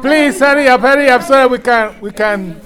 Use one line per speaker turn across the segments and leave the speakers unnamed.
Please hurry up, hurry up so we can, we can.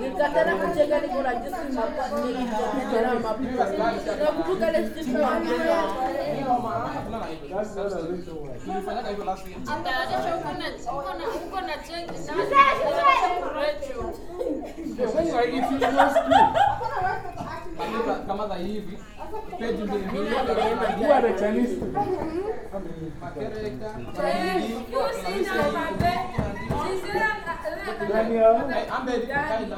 Nikataka kucheka niko na jinsi mapua. Nakumbuka ile siku ya
Jitayarishe uko na uko na uko na chengi sana. Rachel.
kama za hivi peji mbili mbili
You are the Chinese student.
makereka
Daniel.
ambe kaida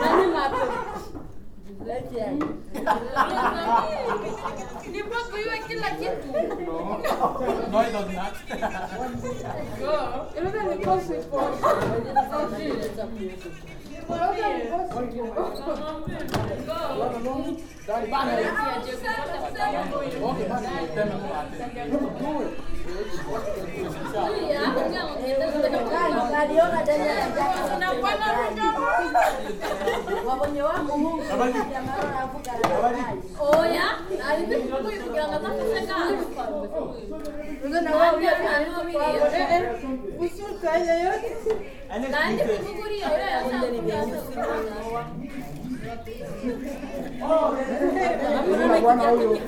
nani mapo. Lete
Nipo iwe kila kitu.
no
Usulka yoyote.
Nani
bwana huyo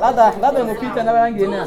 labda labda imepita na rangi ina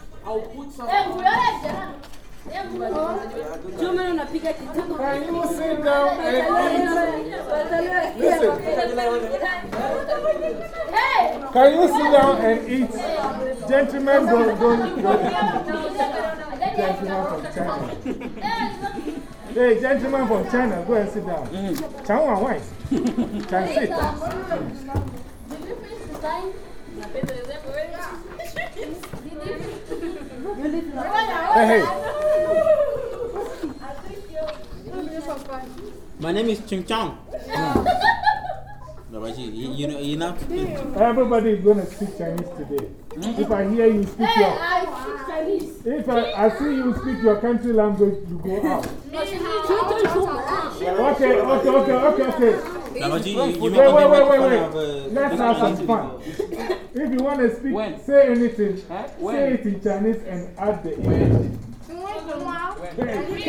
nguyolesha. Eh,
Ndio maana unapiga kitako
Can you sit down and
Hey!
Can you sit down and eat? Gentlemen, don't, don't, don't. Gentlemen from China. Hey, gentlemen from China, go and sit down. Chang Wan Wai. Can sit. Hey, hey.
My name is Ching Chong. Babaji, you, you know, you know.
Everybody is going to speak Chinese today. If I hear you speak your, if I, I see you speak your country language, you go out. Okay, okay, okay, okay, okay.
Babaji, you, you
Wait, wait, wait, wait, wait.
Uh,
Let's have some fun. If you want to speak,
When?
say anything.
Huh?
Say it in Chinese and add the English. Hey,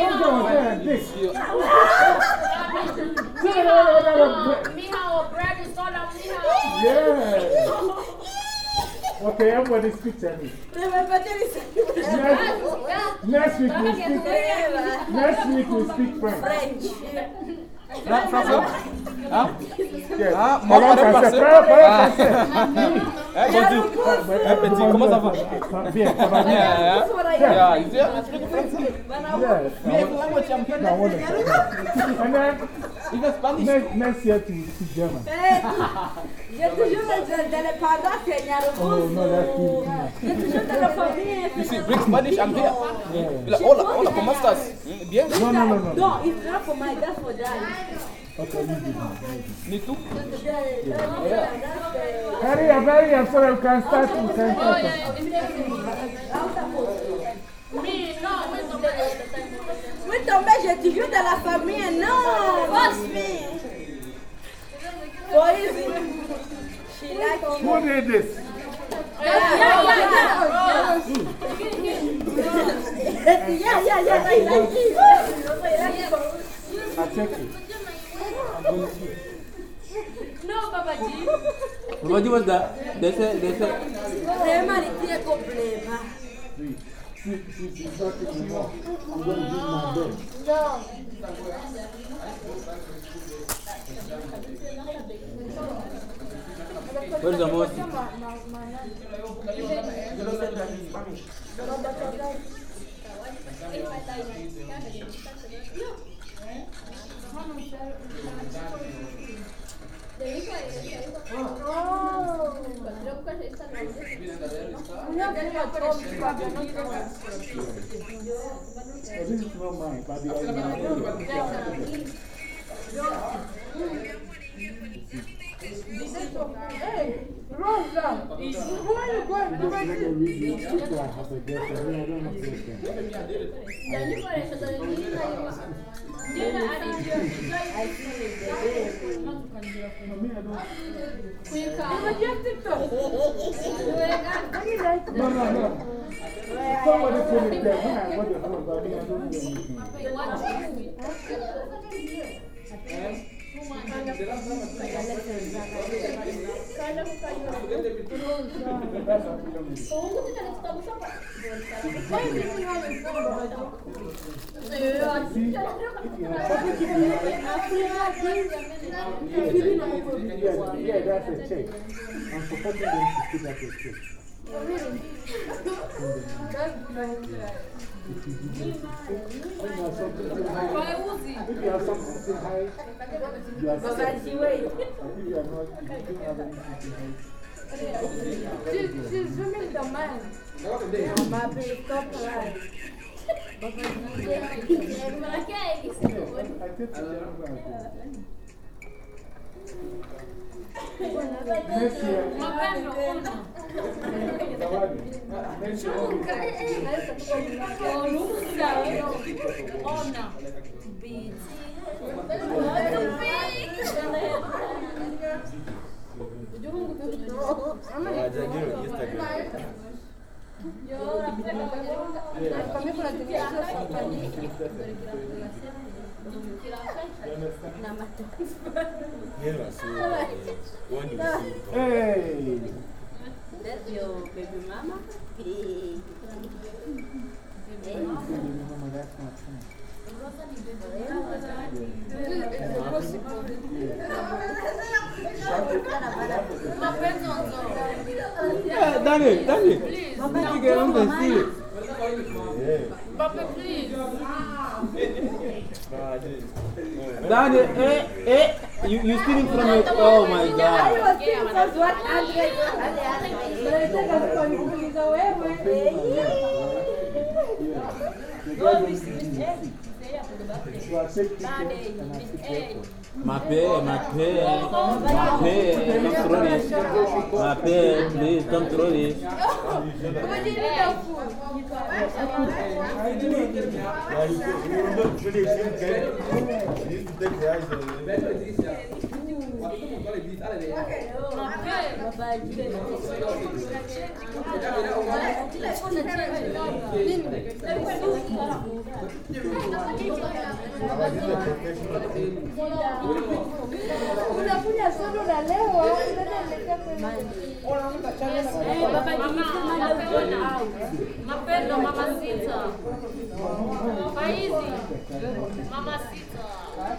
bread is all up, Mihao.
Yeah. Okay, everybody speak Chinese. Next, next week we speak.
Next week we speak French.
French.
Fra- François Hein
Yes.
Ah,
Parlons
moi, je vais
français.
passer.
Parlons- parlons
Ah.
français.
Eh, bonjour. Eh, petit, comment ça va
Bien, ça va bien.
Yeah,
That's what I
yeah.
am.
Yeah, you speak French?
Yes.
Yeah, language champion.
No, wonderful. And then
Even Spanish.
next, next year to speak German.
Eh, J'ai toujours de, de les parents seigneur
Oh, no, that's too too much.
J'ai toujours de la famille.
You see, break Spanish, I'm here. Be Like, hola, hola, ¿cómo estás? Mm, Bien.
No, no, no, no.
No, it's not for my, that's for dad.
Okay, you do that.
Me too.
Hurry up, hurry up so that we can start. We can start.
Me, no, me tomé este time.
Oui, tombé, j'ai toujours de la famille. Non, boss me. For easy. She like you.
Who did this?
Yeah, yeah, yeah. I like it.
I check it.
No, Papa G.
What was that? They said, they said,
Vraiment, il est problème.
See, see, see, see, talking you know, I'm going to do my best.
where's the most?
So this is not mine, but the other Just let me read these people I have a guess. I mean, I don't have thing. I mean, I don't. No, no, no. Somebody put it there. When I got the phone, but I mean, I don't do anything. That's a problem. See, if you have something, yeah, yeah, that's a check. I'm supporting them to put up a check. If you have something too high, if you have something too high, you are
But
safe. If you are not, if you don't have anything too high,
Ma baby, stop lying.
I take the general plan. Next year,
Mapendo, uno.
Zawadi, next year, we'll be-
Olusa, ona.
Hey!
That's your baby mama? Hey.
Mama, that's my son.
Yeah, Danny, Danny. You get on the seat.
Papa, please.
Danny, eh, eh. You, you stealing from it. Oh my god.
I was thinking that's what Andre
So I take pictures and I take records.
My pay, my pay, my pay. Don't throw this. My pay, please don't throw this.
Sodo la leo, unaelekea kwenye
Mapendo mama sita. Faizi. Mama sita. Mama sita ile sima.
I am just chilling, my friend.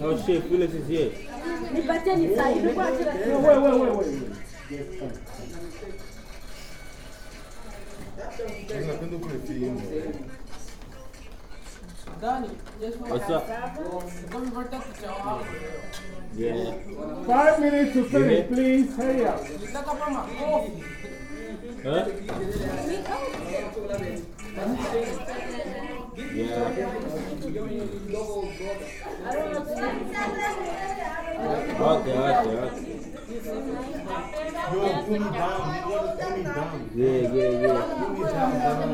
Oh, shit, Phyllis is here.
Nipatie ni saa hii, nilikuwa kila
No, wait, wait, wait, wait. Yes, come.
What's up? Yeah.
Five minutes to finish, please. Hurry up.
Huh? Yeah. Okay, okay, okay. Yeah, yeah, yeah.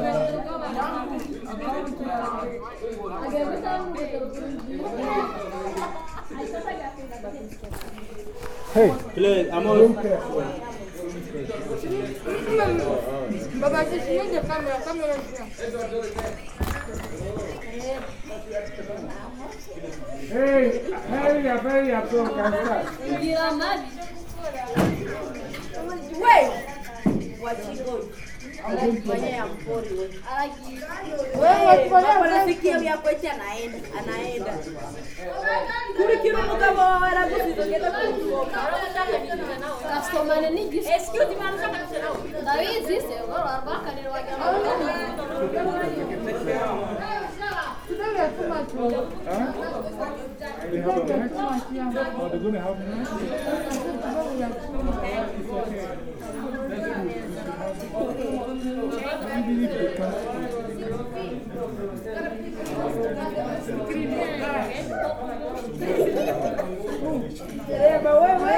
Hey,
Phyllis, I'm on.
Care.
Baba tusimenge kamera, kamera
Hey, hurry up, hurry up so we can start.
Ngira maji.
Wewe wachigoi. Mwenye ya mpori wewe. Wewe unasikia vya kwetu anaenda, anaenda. Kuri kirumu kama wala kusitokeza kutoka.
Kastomane ni gisi. Excuse me, anataka kuchelewa. Dawizi sio bora arbaka ni wajama.
Huh? They have a match? Oh, they're going to have a match? It's okay. Even if they come
Rema wewe,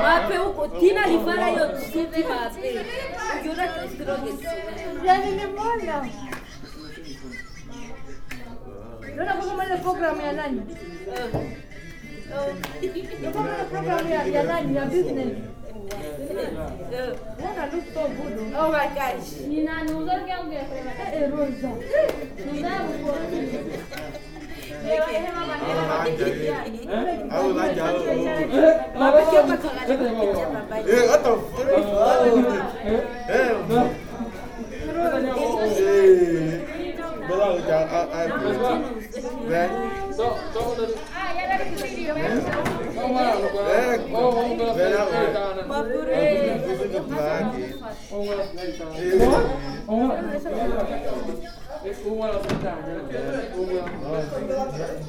Rema wewe tabia wewe.
Kiroza vinalungana bro.
Daniel, Daniel.
Wache, unakumbuka cheza kama mapenzi na Korea, si wanaenda tu Mape huko Tina alifanya hiyo suti mape. Ukiona tu strong
Yani nimeona. Unaona kama ile program ya nani? Kama ile program ya, ya nani ya business. Unaona look so good.
Oh my gosh.
Ni nani uzuri yangu ya kwenda.
Eh, Rosa.
Oh, Mape kwa tangalia
Hey, what the fuck? Hey,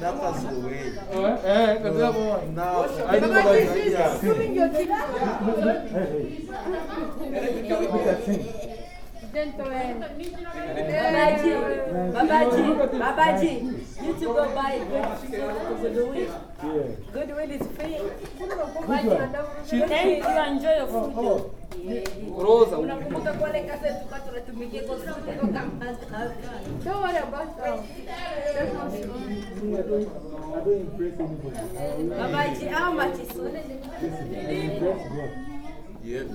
Hey. Bala, I, I, I, right?
Ah, ya dada video.
Babaji, Babaji, Babaji, you to go buy good Goodwill. Goodwill is free. Thank you, enjoy your food. Unakumbuka kwa ile kasa tulikuwa tunatumikia kwa sababu tuko kama
Don't worry about that.
Babaji, how much is
Yes.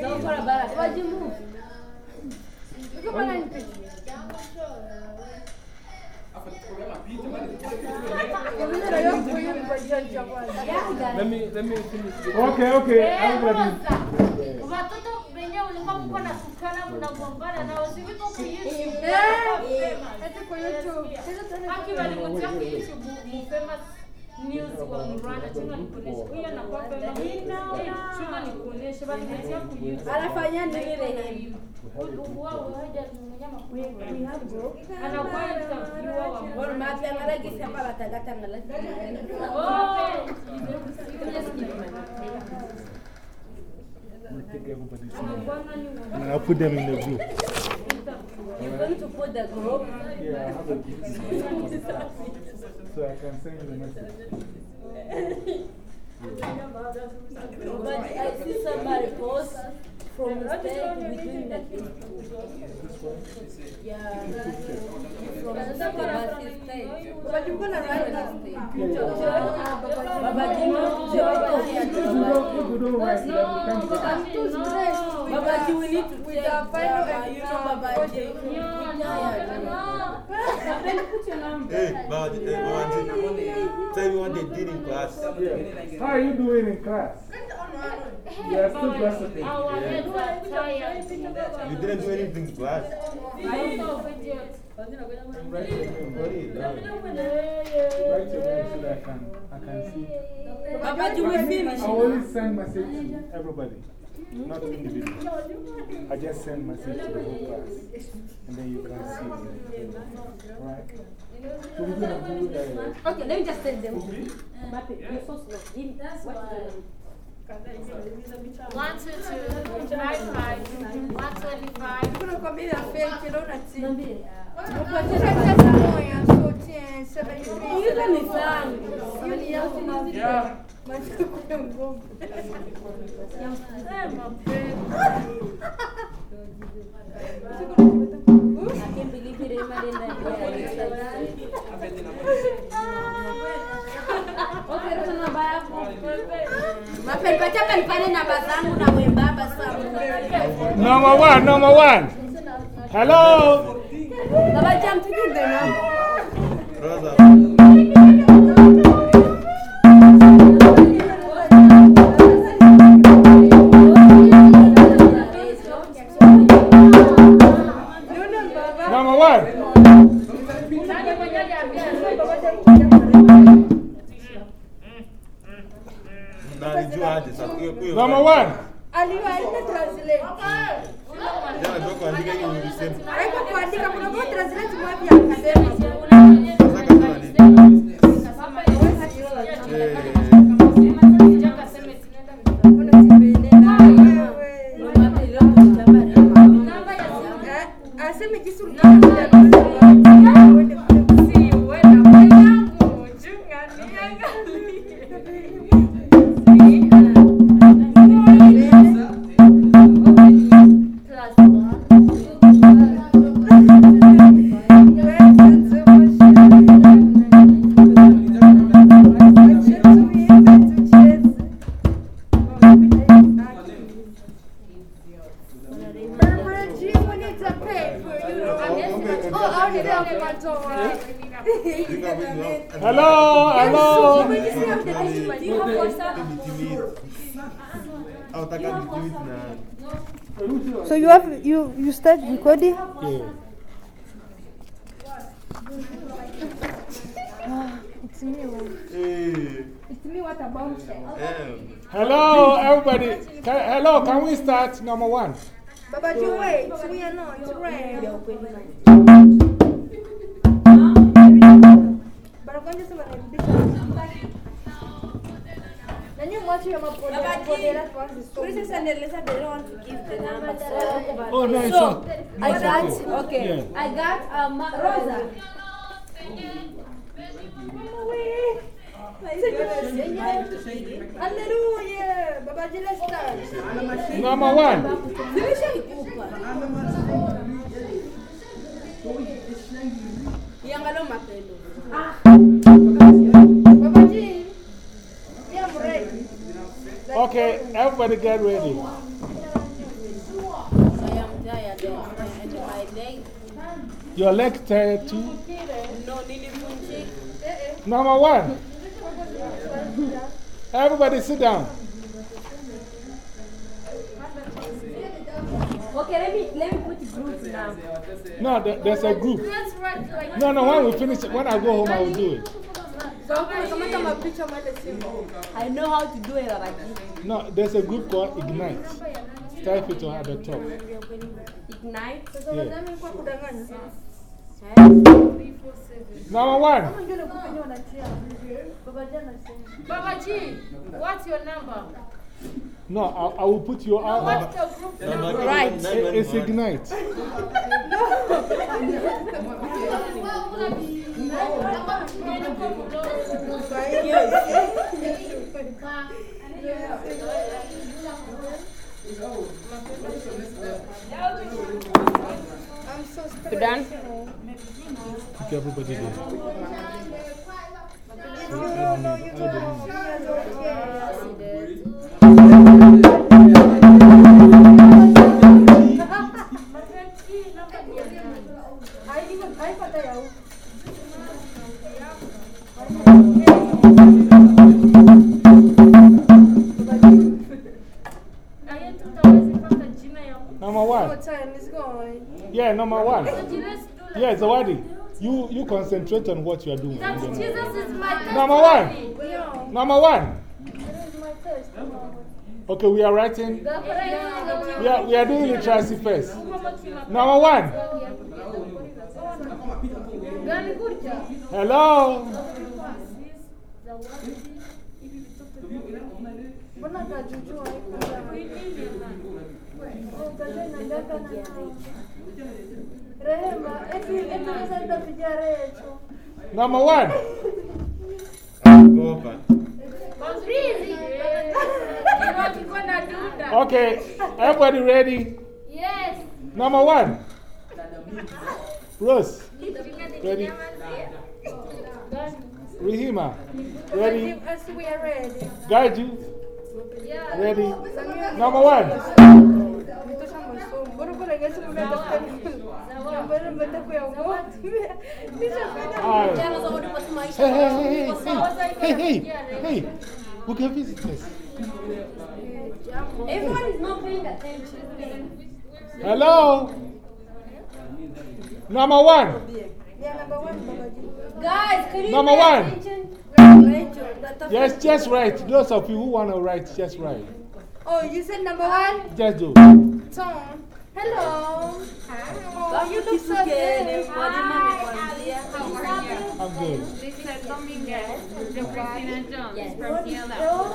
Don't worry about it.
Why'd you move? Kama nani picha?
Let me, let me finish. this.
Okay, okay. Eh, Everybody.
Watoto wenyewe ulikuwa mko na sukana mnagombana nao si viko ku YouTube.
Eh, Eti eh, kwa YouTube.
Haki walimutia ku YouTube mu famous news wa Murana chuma nikuonesha. Huyo anakuwa famous. Chuma nikuonesha walimutia ku
Anafanya nini rehemu?
Anakuwa interviewer wa
Bora mapya ngalagisa para tagata ngalagisa.
Oh.
Take everybody's name. And I'll put them in the group.
You're going to put the group.
Yeah, I have a group. So I can send you the message.
But I see somebody post from the state within the Yeah. From the state. But you're going to write that state. Baba Jino,
If you. don't, if write, then we can't get.
Baba Ji, we need to take the, you know, Baba Ji.
Hey, Baba, Ji- tell me what they did in class.
How are you doing in class? You are still gossiping.
Our heads are tired.
You didn't do anything in class.
I know idiot.
Write your name.
What is that?
Write your name so that I can, I can see.
Baba Ji, we finish.
I only send message to everybody, not individual. I just send message to the whole class, and then you can see it. Right? So we're going to do
Okay, let me just tell them.
You're so slow. One, two, two, five, five, one twenty-five.
Kuna kwambia fake, naona chini.
Hizo ni zangu. I can't believe it, Emma didn't.
Number one, number one. Hello?
Me. What about?
Hello, everybody. Ca- hello, can we start? Number one.
Baba, you wait. It's me. No, it's right. Barakwanja sema narudisha. Na nyinyi mwache ya mapole. Mapole kwanza.
Please send a letter, they don't want to give the number. So,
Oh, no, it's
so. I got,
okay.
okay,
Yeah.
I got um, Rosa.
Hallelujah. Baba, let's.
Number one.
Nimeshaikupa. Iangalo mapendo.
Baba G. Yeah, I'm ready.
Okay, everybody get ready.
I am tired and my leg.
Your leg tired too?
No,
Number one. Everybody sit down.
Okay, let me, let me put groups now.
No, there- there's a group.
Like
No, no, when we finish, when I go home, I will do it.
So, kamata mapicha mwende simu.
I know how to do it, Babaji.
No, there's a group called Ignite. Type it at the top.
Ignite.
Yeah.
Nami kwa kudanganya.
Number one.
Kama ndio nakupenyewa na tia. Baba jana simu.
Baba G, what's your number?
No, I, I will put you out.
What's uh, the group number?
Right.
It- It's Ignite.
I'm so stressed.
You done?
Keep everybody there. So, add me, add me.
Haipata ya huku.
Na yeye tutaweza pata jina ya
Number one.
time is going.
Yeah, number one.
That.
Yeah, Zawadi, you, you concentrate on what you are doing.
That Jesus is my
Number one.
Yeah.
Number one.
This is my test.
Okay, we are writing.
Prayer
We are, doing literacy first. Number one. Hello.
Mbona kajujua haikuja? Kajua inaendeka na nao. Rehema, eti eti naweza enda.
Number one.
Go up.
Busy. Kiwa kiko na dunda.
Okay, everybody ready?
Yes.
Number one. Rose, ready? Rehema, ready?
As we are ready.
Guide you,
Yeah.
Ready? Number one.
Nitosha masomo. Bora bora ngesi kuna daftari. Bora mbele kwa ugo. Nishafanya.
Alright.
Jana za wadu pasi maisha.
Hey, hey, hey, hey, hey, hey, hey. We can visit this.
Everyone is not paying attention.
Hello. Number one.
Yeah, number one,
Guys, can you
Number
pay
one.
attention?
Rachel,
Yes, just write. Those of you who want to write, just write.
Oh, you said number one?
Just do.
Tom. Hello. Hi. Oh, you look so
Kene,
good.
kwa jima amekuanzia.
I'm good.
Yes.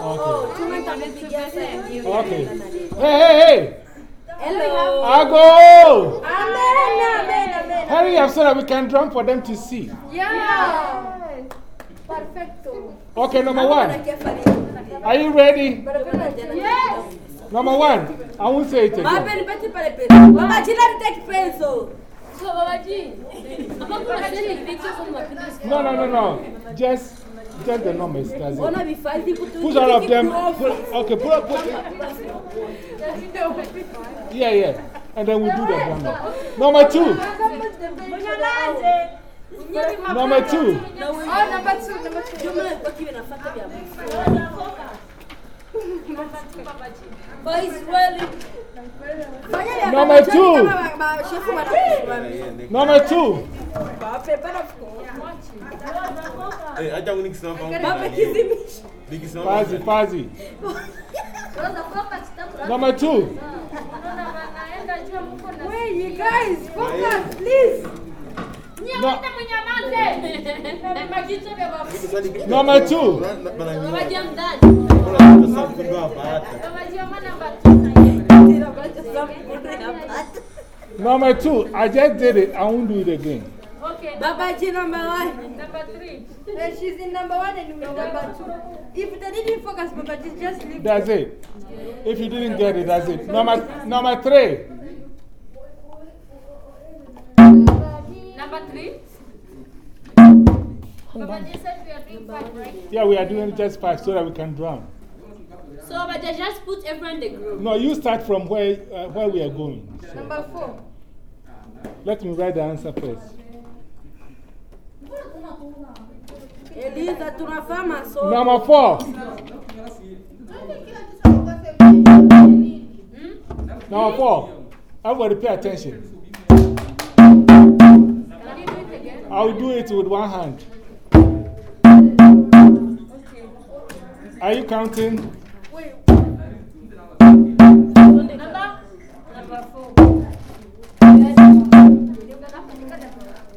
Oh, tumetakupigia simu.
Oh, okay. Hey, hey, hey.
Hello.
Ago.
Amen, amen, amen.
Hurry up so that we can drum for them to see.
Yeah. Perfecto.
Okay, number one. Are you ready?
Yes.
Number one. I won't say it again.
Baba nipate pale pesa. Baba jina take pencil.
So Baba G. Kama kuna zile on my
No, no, no, no. Just, just the numbers. That's
Wanna
it.
five people
Put all of them. Put, okay, put up. Put, yeah, yeah. And then we do the drum. Number two. Number two.
Oh, number two. Number two.
Number two. Number two.
Acha unikisema
pazi pazi. Number two.
Wait, you guys, focus, please.
No,
mnyamaze. Majicho vya Baba.
number two.
Baba G I'm done.
Baba
Baba G I'm number two.
I just did it. I won't do it again.
Okay.
Baba G number one.
Number three.
Uh, she's in number one and we're number two. If they didn't focus, Baba, just just leave.
That's it. If you didn't get it, that's it. Number, number three.
Number three. Baba G said we are doing five, right?
Yeah, we are doing just five so that we can drum.
So, but they just put everyone in the group.
No, you start from where, uh, where we are going. So
Number four.
let me write the answer first.
Eliza, tunafaa masomo.
Number four. Number four. Everybody pay attention. I'll do it with one hand. Are you counting?
Number, number four.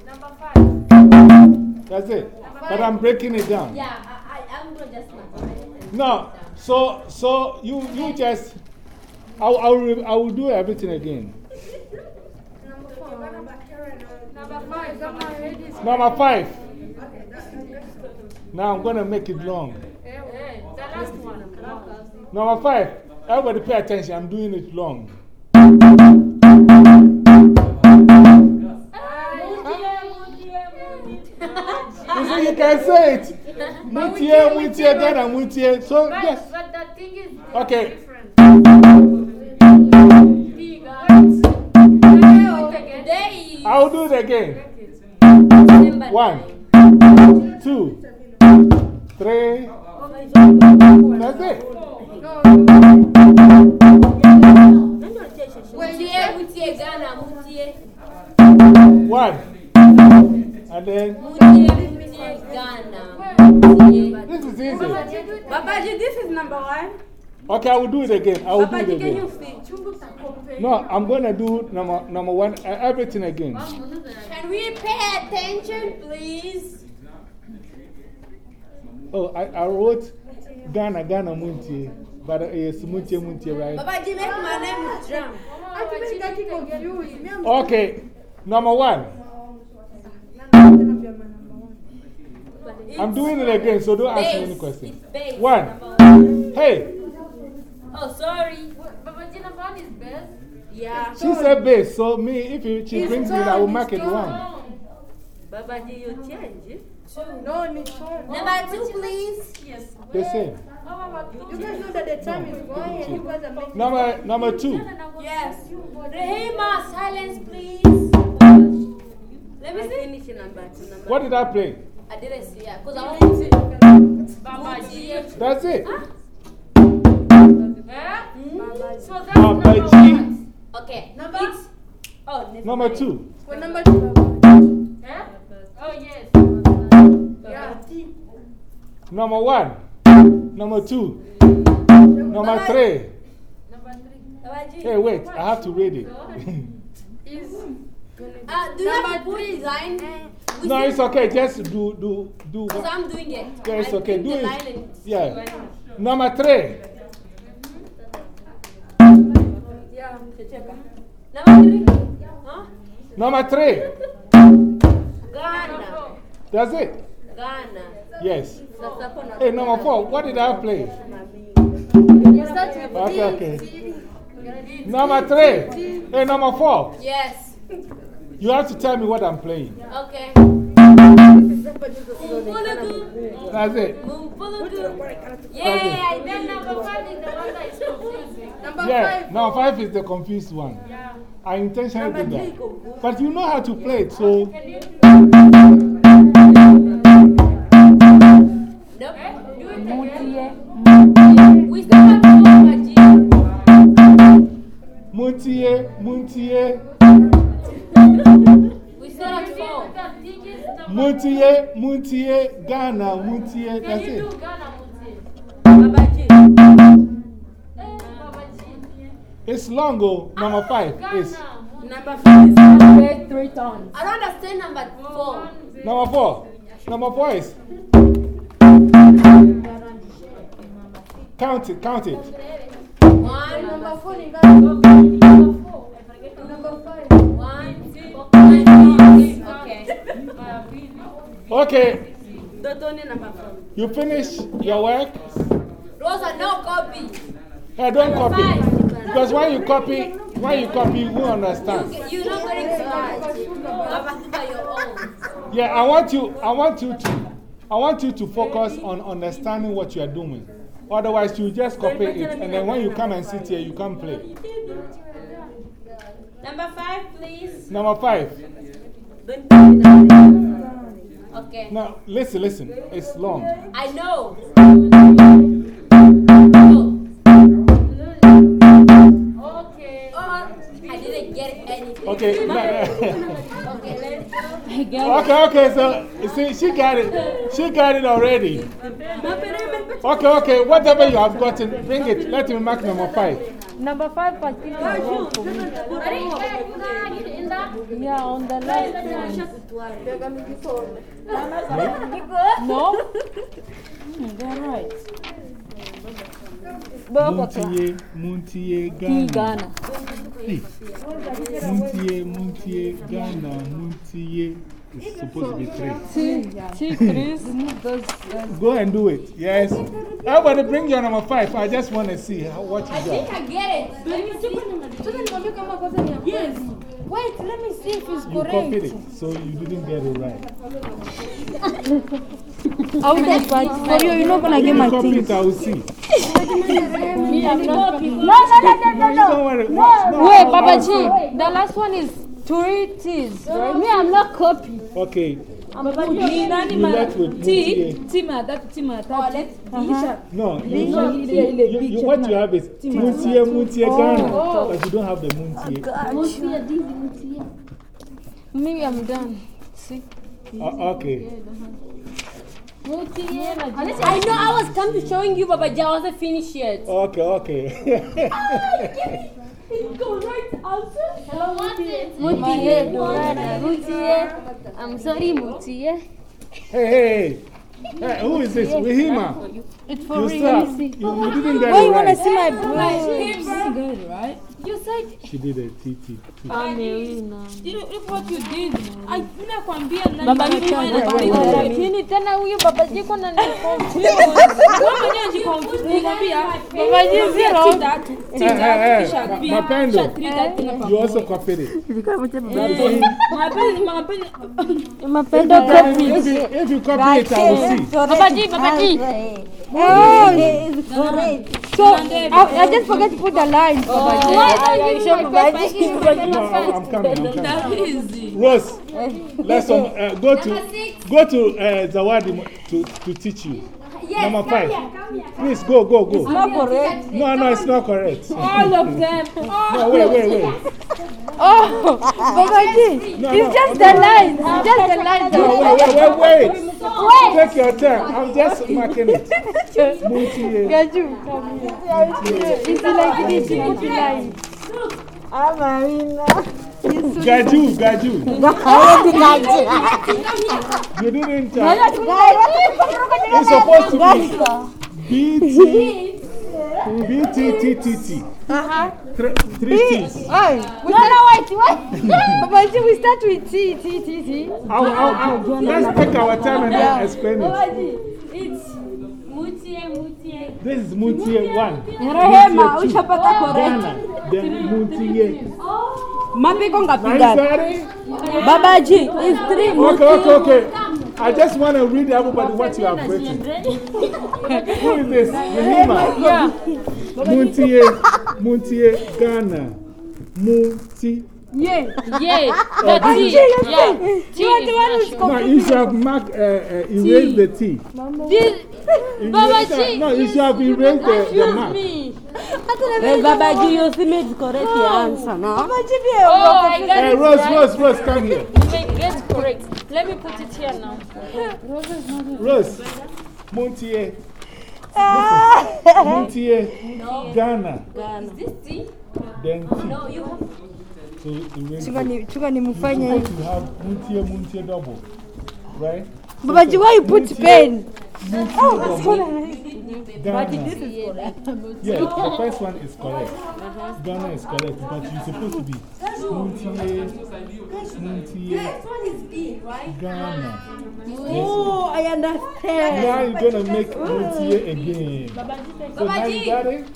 Number five.
That's it. But I'm breaking it down.
Yeah, I, I, I'm just
No, so, so you, you just, I'll, I'll, I will do everything again.
Number five.
Number. Now I'm going to make it long.
Hey, the last one.
Number five. Everybody pay attention. I'm doing it long. You see, you can say it. Mutie, mutie, Ghana, mutie. So,
But,
yes.
but the thing is
Okay.
different. Big, right? Do it again?
I'll do it again.
Number
One, two, three. That's it.
Mutie, mutie, Ghana, mutie.
One. And then,
Mutie, mutie, Ghana, mutie.
this is easy.
Babaji, this is number one.
Okay, I will do it again. I will do it
you
again. No, I'm going to do number, number one, uh, everything again.
Can we pay attention, please?
Oh, I, I wrote Ghana, Ghana, Muntie. But uh, it's Muntie, Muntie, right?
Babaji, make my name Drum.
Actually, getting confused. Me, I'm
Okay, number one. I'm doing it again, so don't ask me any questions. One. Hey,
Oh, sorry.
Babaji, number one is best.
Yeah.
she said base, so me, if you, she brings it, I will mark it one.
Babaji, you change. It.
No, it's not.
Number two, please.
Yes.
The same.
You guys know that the time is going and you guys are making.
Number, number two.
Yes. Rehema, silence, please. Let me finish number two. Number
What did I play?
I didn't see it because I want to.
See Babaji.
That's it.
Eh? So that's number
Babaji.
one.
Okay.
Number?
It's, oh, never
Number two.
Well, number two.
Eh? Oh, yes.
Yeah.
Number one. Number two. Number three.
Number three.
Hey, wait, I have to read it.
Is.
Uh, do you have to put design?
No, it's okay. Just do, do, do.
Because I'm doing it.
Yeah, it's
I
okay. Do it.
line and-
Yeah. Number three.
Yeah. Number three. Huh?
Number three.
Ghana.
That's it.
Ghana.
Yes.
That's up on
Hey, number four. What did I play?
You start with
Okay, okay. Number three. Hey, number four.
Yes.
You have to tell me what I'm playing.
Okay.
That's it.
Yeah,
Then number five is the one that is confusing.
Number
Yeah,
five.
number five is the confused one.
Yeah.
I intentionally did that. But you know how to play it, so.
Can you
Nope.
do it again?
We still have to go Babaji.
Muntie, Muntie,
We still have four.
The digits number.
Muntie, Muntie, Ghana, Muntie.
Can
That's
you
it.
Babaji.
It's long, oh. Number ah, five is.
Ghana.
Number five is
three times.
I don't understand number four.
Number four. Number four is. Count it, count it.
One,
Number four. You guys.
Number four. I forget
Number five.
one, two, nine, Okay.
Okay,
Dotone number four.
you finish your work.
Rosa, no copy.
Hey, don't copy.
Five.
Because when you copy, when you copy, you won't understand.
You're not going to your own.
Yeah, I want you, I want you to, I want you to focus on understanding what you are doing. Otherwise, you just copy it, and then when you come and sit here, you can't play.
Number five, please.
Number five.
Okay.
Now, listen, listen. It's long.
I know. Okay. Oh, I didn't get anything.
Okay. no,
Okay, let's
okay, okay. So, see, she got it. She got it already. Okay, okay. Whatever you have gotten, bring it. Let me mark number five.
Number five, Patricia. Yeah, on the left one. No? Mm, they're right.
Muntie, Muntie, Ghana.
Ghana.
Hey. Muntie, Muntie, Ghana, Muntie. It's supposed to be three.
T, Chris. Remove those. those.
Go and do it. Yes. Everybody bring your number five. I just want to see how, what you
I think
got.
I get it. Let me see.
Yes. Wait, let me see if it's
You
correct.
copied it, so you didn't get it right.
I will just watch for you. You're not gonna
If
get
you
my
copy it, I will see.
Me, I'm not. No, no, no, no, no,
Don't worry. No.
Wait, Baba G. The last one is three T's. Right? Me, I'm not copy.
Okay.
Ni nani
You
ma
left with
T
Muntie.
T ma tatu T ma tatu. Kisha
No, you,
No,
you,
ile- ile
you,
big
you,
check
what you have is Muntie, Muntie, Ghana. But you don't have the Muntie.
Maybe I'm done. See?
Uh, okay.
I know I was come to showing you, but I wasn't finished yet.
Okay, okay.
Hello, Martin.
Mutie, Dorada, Mutie. I'm sorry, Mutie.
hey, hey. Hey, who is this? Wihima.
It's for
You
real.
stop.
Let me see.
You, you didn't get
Why
it
you wanna
right.
see my boobs?
good, right?
You said
She did a TT.
Amelina.
You know, look what you did. I ninakwambia nani
Baba
mara
G,
kwanza
wait, wait, wait.
lakini tena huyu baba G kuna nini?
Wewe mwenyewe unajikonfuse nikwambia.
Baba G zero.
Tatu.
Hey, hey,
Kisha
hey.
B.
Ma- Mapendo.
Kisha three tatu tena
You
pamoja.
also copied it.
Mapenzi mapenzi
Mapendo
If
copy.
you, if you copy it, I will see.
Baba G, Baba G. So I, I just forget to put the lines. Baba G.
Why don't you show
No, I'm coming. I'm coming. Rose, let's um, uh, go to go to uh, Zawadi to, to teach you. Number five. Please go, go, go.
It's Not correct.
No, no, it's not correct.
All of them.
No, wait, wait, wait.
Oh, Baba G.
No,
It's
no,
just
no,
the
no.
lines. It's just the line.
No, wait, wait, wait, wait. Take your time. I'm just marking it. Muntie.
Gaju, come here. It's like this. It's line.
Gaju, Gaju. You didn't. Uh, it's supposed to be BT. BTTTT.
Uh-huh.
Three, three T's.
We no, no, wait. Baba G, we start with T, T, T, T.
I'll, I'll, I'll, let's take our time and then explain it.
It's Mutie, Mutie.
This is Muntie 1.
Rehema,
Muntie 2.
ushapata correct.
Then Muntie.
Mapiko ngapi
Now you
ngapi?
got it?
Baba G, it's three.
Okay, okay, okay. I just want to read everybody what you have written. Who is this? Rahima.
Yeah.
Muntie, Muntie, Ghana. Muntie.
Yeah.
Yeah,
Oh,
the
this
T.
is-
Yeah.
You are the one who's
No, you should have marked, uh, uh, erased the T.
This, Baba G.
No, you should have erased the, the mark.
me.
Baba G, you see me correct answer, no? Baba G,
Oh, I got
Hey,
it
Rose,
right.
Rose, Rose, come here.
Make it correct. Let me put it here now.
Rose, Montier, Muntie, Ghana.
Is this T?
Then T.
No, you have.
So erase
Chuka
it.
ni chuka ni mfanye
You
hivi.
have Muntie, Muntie double. Right?
Baba G, why you put pen?
Oh, Ghana. Yeah, the first one is correct. Ghana is correct, but you're supposed to be Muntie, Muntie, Ghana.
Oh, I understand.
Now you're gonna make Muntie again. So now you got it?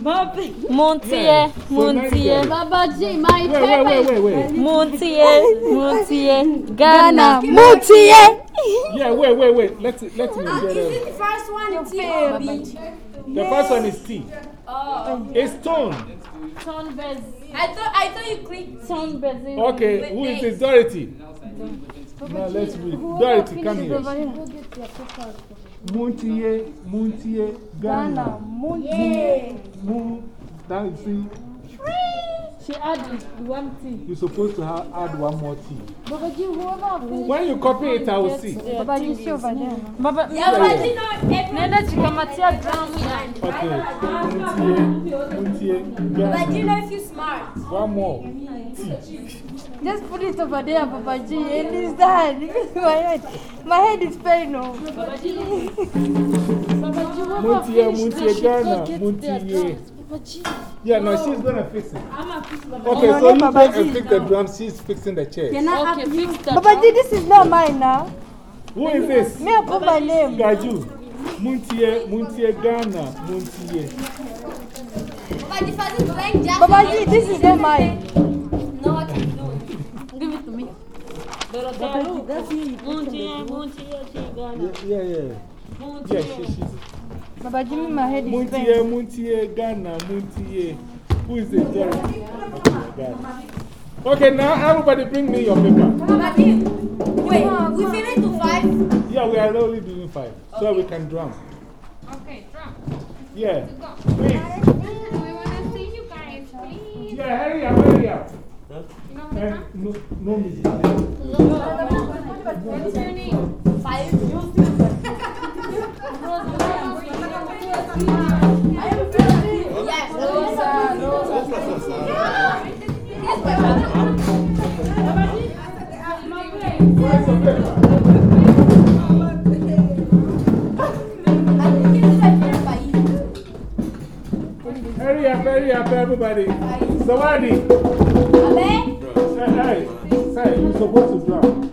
Montier,
Yeah. So now you got it.
Baba G, my
Wait, wait, wait, wait, wait.
Montier, Montier, Ghana, Montier.
Yeah, wait, wait, wait. Let, it- let me get it.
The first one T?
The first one is T.
Oh,
It's tone.
Ton Bez. I thought I thought you clicked Ton Bez.
Okay, who is this? Dorothy. Now let's read. Dorothy, come here. Muntie, Muntie, Ghana.
Muntie.
Moon. Now you see,
She added one T.
you're supposed to have, add one more T.
Babaji, whoever.
When you copy it, I will see.
Babaji, see over there.
Baba, nenda chikamatia drum ya.
Okay. Muntie, Ghana.
know if you're smart.
One more.
Just put it over there, Babaji, and it's done. my head, my head is pain. Oh.
Muntie, Muntie, Ghana. Muntie. Yeah, no, she's gonna fix it. I'm fix it. Okay, so you go and fix the drums, she's fixing the chairs.
Okay, fix that.
Babaji, this is not mine now.
Who is this?
Me, I put my name.
Gaju. Muntie, Muntie, Ghana. Muntie.
But if I was playing jazz,
Babaji, this is not mine.
no, I can't do it.
Give it to me. Muntie, muntie, chigana.
Yeah, yeah, yeah. Yeah, she, she's.
Babaji, me, my head is
Muntie,
pain.
Muntie, Ghana, Muntie. Who is it? Dorothy. Okay, Okay, now everybody bring me your paper.
But you, wait, we finished to five.
Yeah, we are only doing five, so we can drum.
Okay, drum.
Yeah, please.
We want to see you guys, please.
Yeah, hurry up, hurry up.
You know the
And
drum?
no, no music.
What's your name?
Five.
Hurry up, hurry up, everybody. Say, hey, say, you're supposed to drum.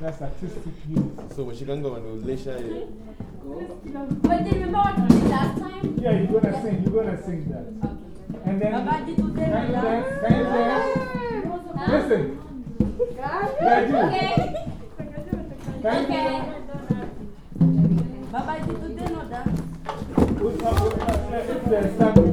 That's artistic use.
So when she can go and leisure
But do you remember what we did last time?
Yeah, you're gonna sing, you're gonna sing that. And then, can you dance? Can you dance? Listen. Yeah, do.
Okay.
Can you
Okay.
Baba, you do If there's time,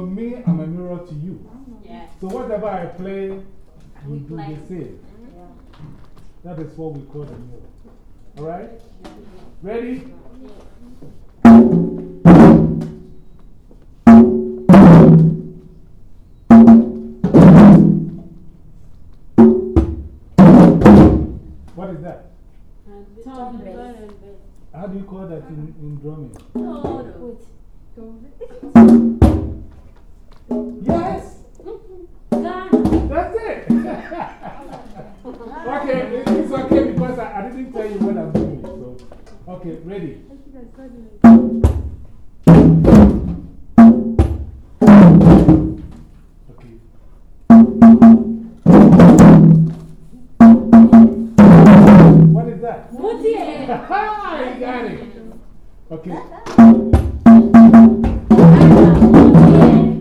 So, me, I'm a mirror to you. So, whatever I play, you do the same. That is what we call the mirror. All right? Ready? What is that? How do you call that in, in drumming? Yes! That's it! okay, it's okay because I, I didn't tell you what I'm doing. So, okay, ready? Okay. What is that? Ha! you got it. Okay.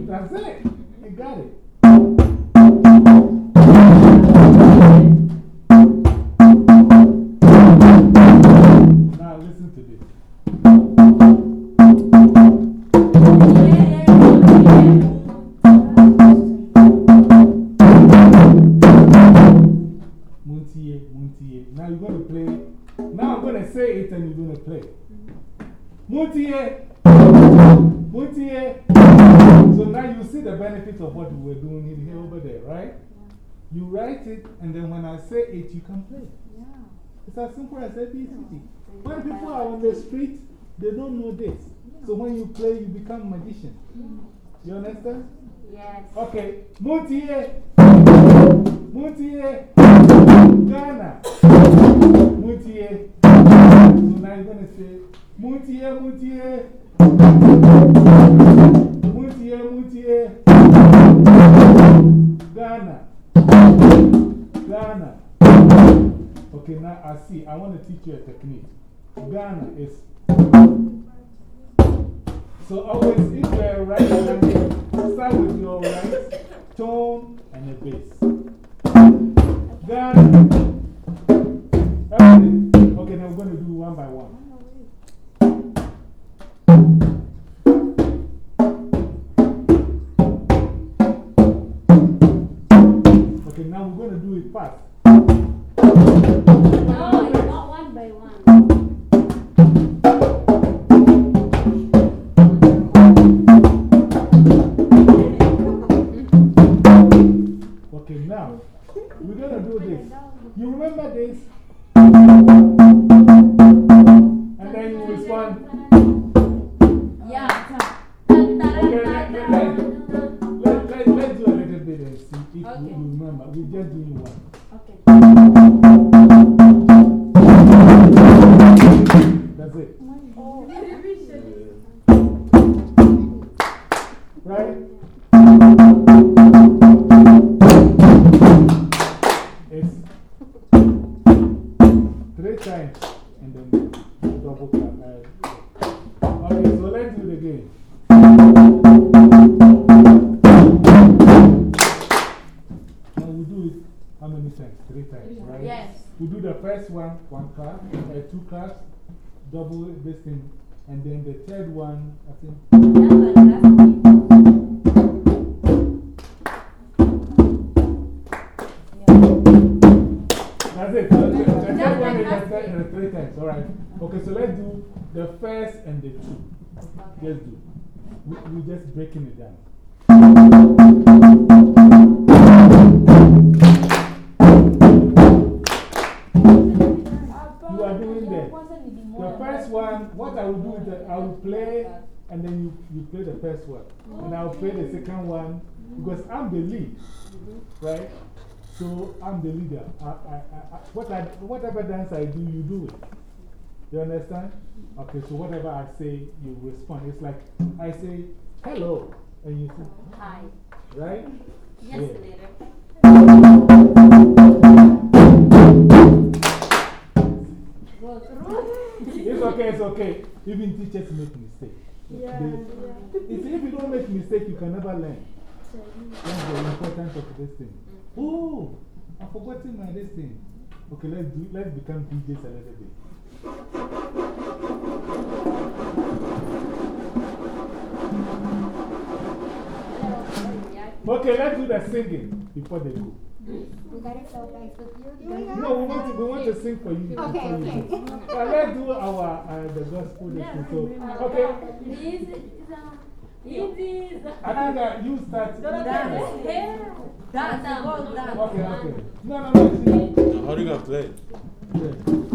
That's it. You got it. It and then when I say it, you can play. Yeah. It's as simple as ABCD. When people are on the street, they don't know this. So when you play, you become a magician. You understand?
Yes.
Okay. Muntie. Muntie. Ghana. Muntie. So now you're going to say, Muntie, Muntie. Muntie, Muntie. Ghana. Ghana. Okay, now I see. I want to teach you a technique. Ghana is. So always, if you're right handed, start with your right tone and the bass. Ghana. Everything. Okay, now we're going to do one by one. Going to do it fast.
No, not one by one.
One, I think. First one. And I'll play the second one because I'm the lead, right? So I'm the leader. I, I, I, I- what I, whatever dance I do, you do it. You understand? Okay, so whatever I say, you respond. It's like I say, hello, and you say,
Hi.
right?
Yes,
Yeah.
later.
It's okay, it's okay. Even teachers make mistakes.
Yeah, yeah.
It's, if you don't make mistake, you can never learn. That's the importance of this thing. Mm. Oh, I've forgotten my this thing. Okay, let's, do, let's become DJs a little bit. Okay, let's do the singing before they go. No, we want to, we want to sing for you.
Okay,
before
okay.
go. But let's do our uh, the gospel. this thing. So, okay, I think that you start.
Dance. Dance. Go dance.
Okay, okay. No, no, no.
How do you gonna play?
Yeah.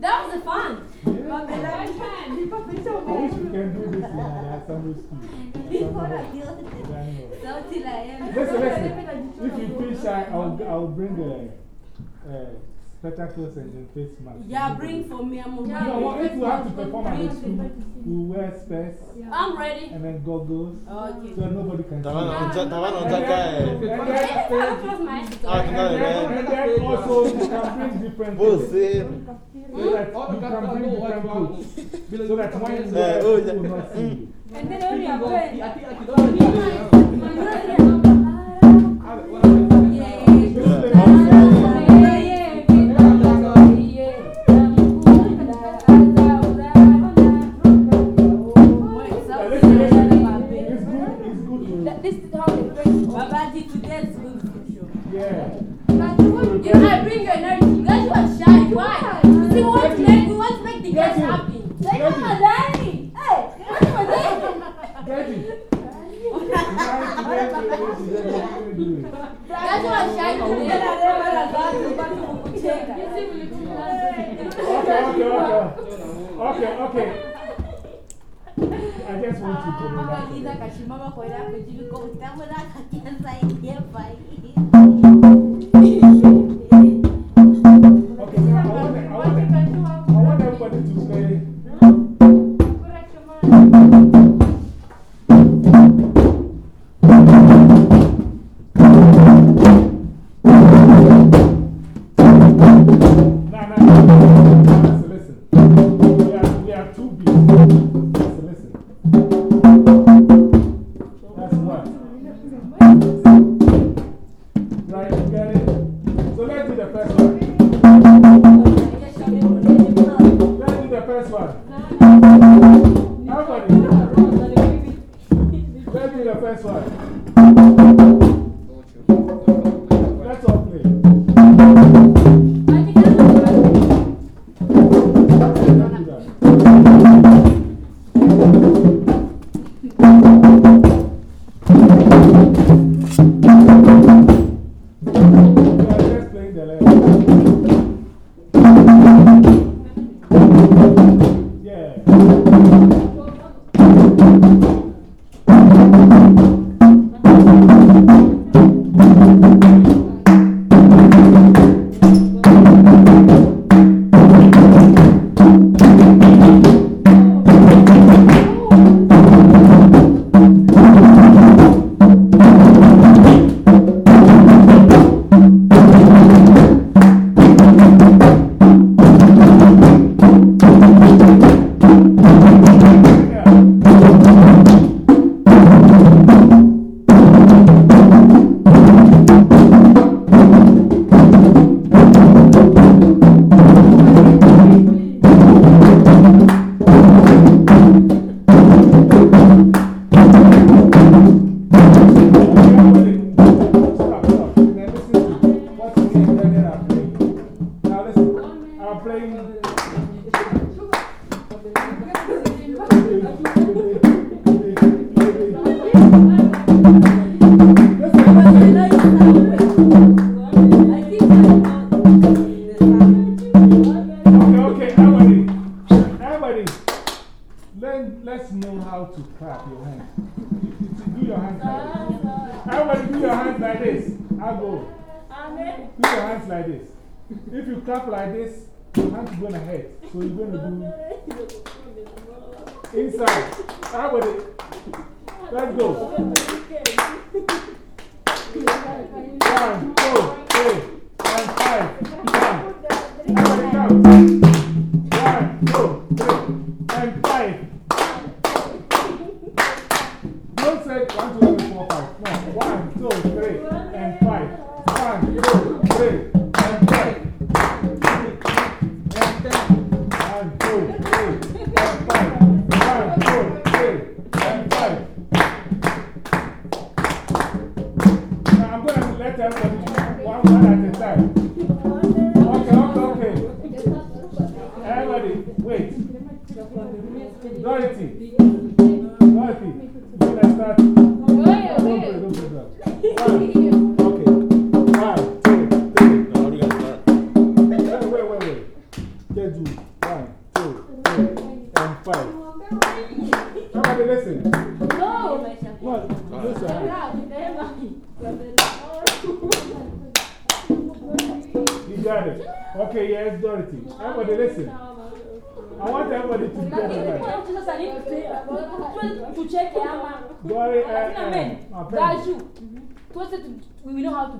that
was
a fun.
Yeah.
But
a fun. I wish we can do this
in our Sunday school.
Listen,
listen.
If you feel
shy, I'll,
I'll bring a. spectacles and then face mask.
Yeah, bring for me. I'm
yeah, no, well, if you have to perform at the school, we wear specs.
Yeah. I'm ready.
And then goggles.
Okay.
So nobody can see.
Tavan on Jaka.
And then also, you can bring different
Você.
So that you can bring different clothes. So that when you wear, people will not see you.
And then only a No,
Okay. I just want you to know that.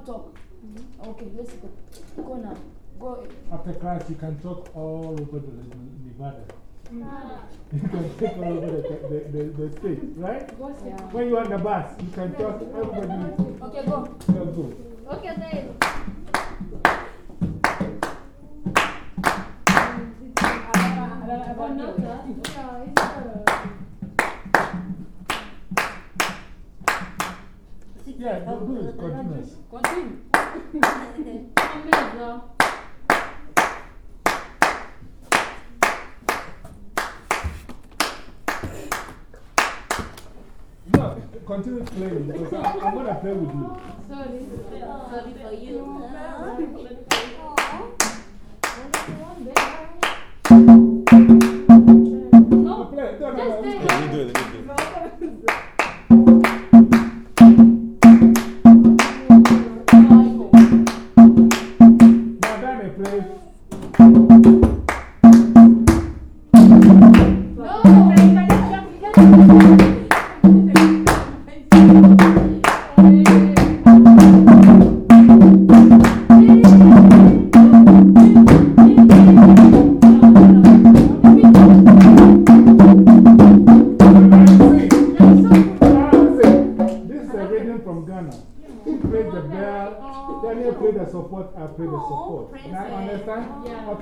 -hmm. Okay,
let's go. Go now. Go.
After class, you can talk all over the, the Nevada. Mm. You can take all over the, the, the, the state, right? When you're on the bus, you can talk everybody.
Okay, go.
Go.
Okay, then.
Continue.
Continue. Mesmo.
No, continue playing because I, I'm going to play with you.
Sorry.
Sorry for you.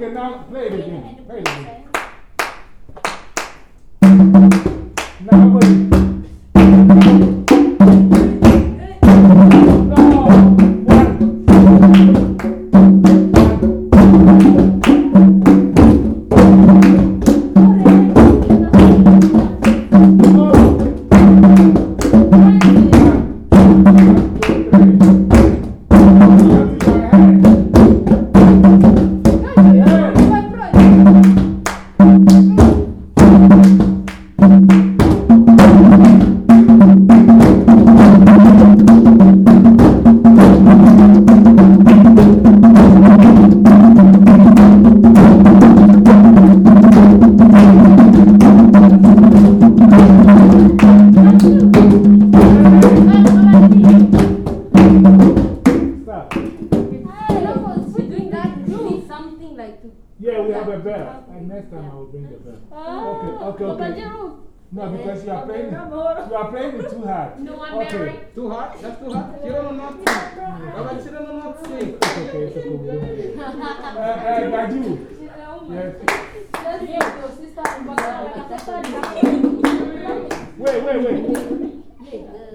You now play the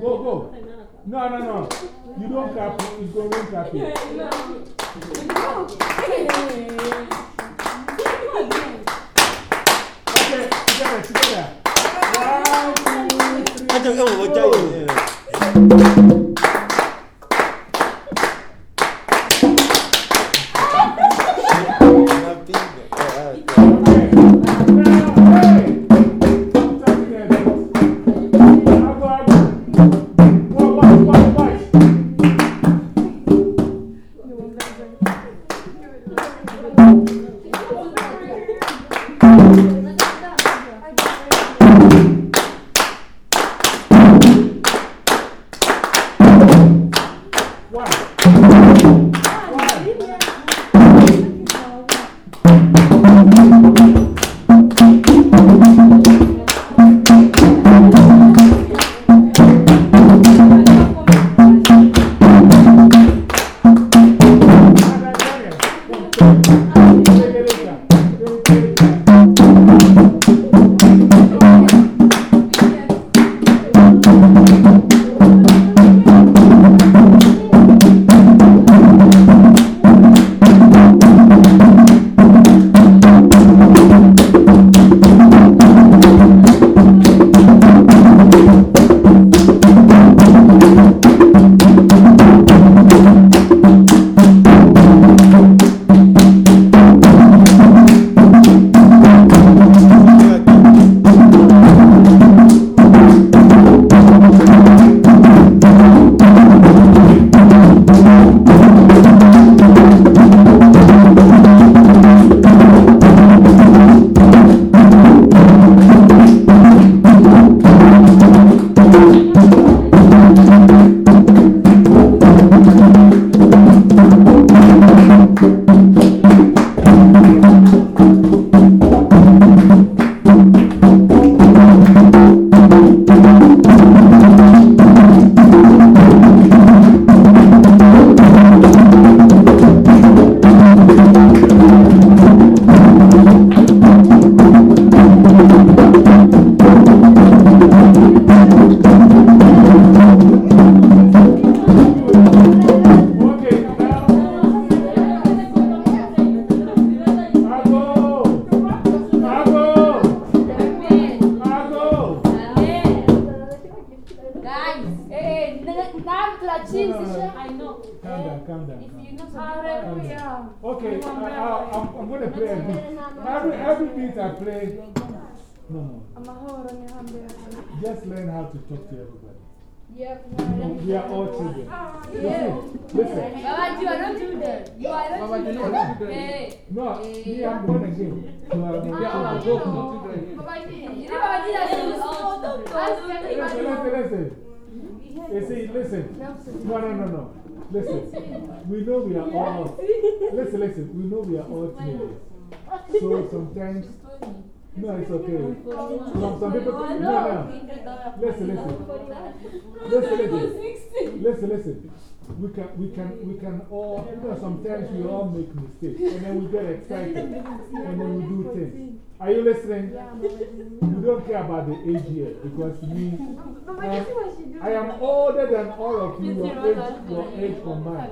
Go, go. No, no, no. You don't clap. It's going to clap you. Okay, together, together. One, two, three.
Hallelujah.
Okay, I, I, I'm, I'm going to play a beat. Every, every beat I play, no, no,
Amahoro ni hambe.
just learn how to talk to everybody.
Yep.
No, we are all children. Listen, listen.
Baba, you are not children. You are not children. Hey.
No, me, I'm born again. So I'm
Ah,
not
you
children.
know. Baba
You
ji.
know Baba Jesus is all
Listen, listen, listen. You see, listen. No, no, no, no. Listen. We know we are all. Listen, listen. We know we are all teenagers. So sometimes. No, it's okay. Some, some people. No, no. Listen, listen. Listen, listen. Listen, listen. We can, we can, we can all, you know, sometimes we all make mistakes and then we get excited and then we do things. Are you listening? You don't care about the age yet because me,
Baba
um,
ji, what she do?
I am older than all of you, your age, your age combined.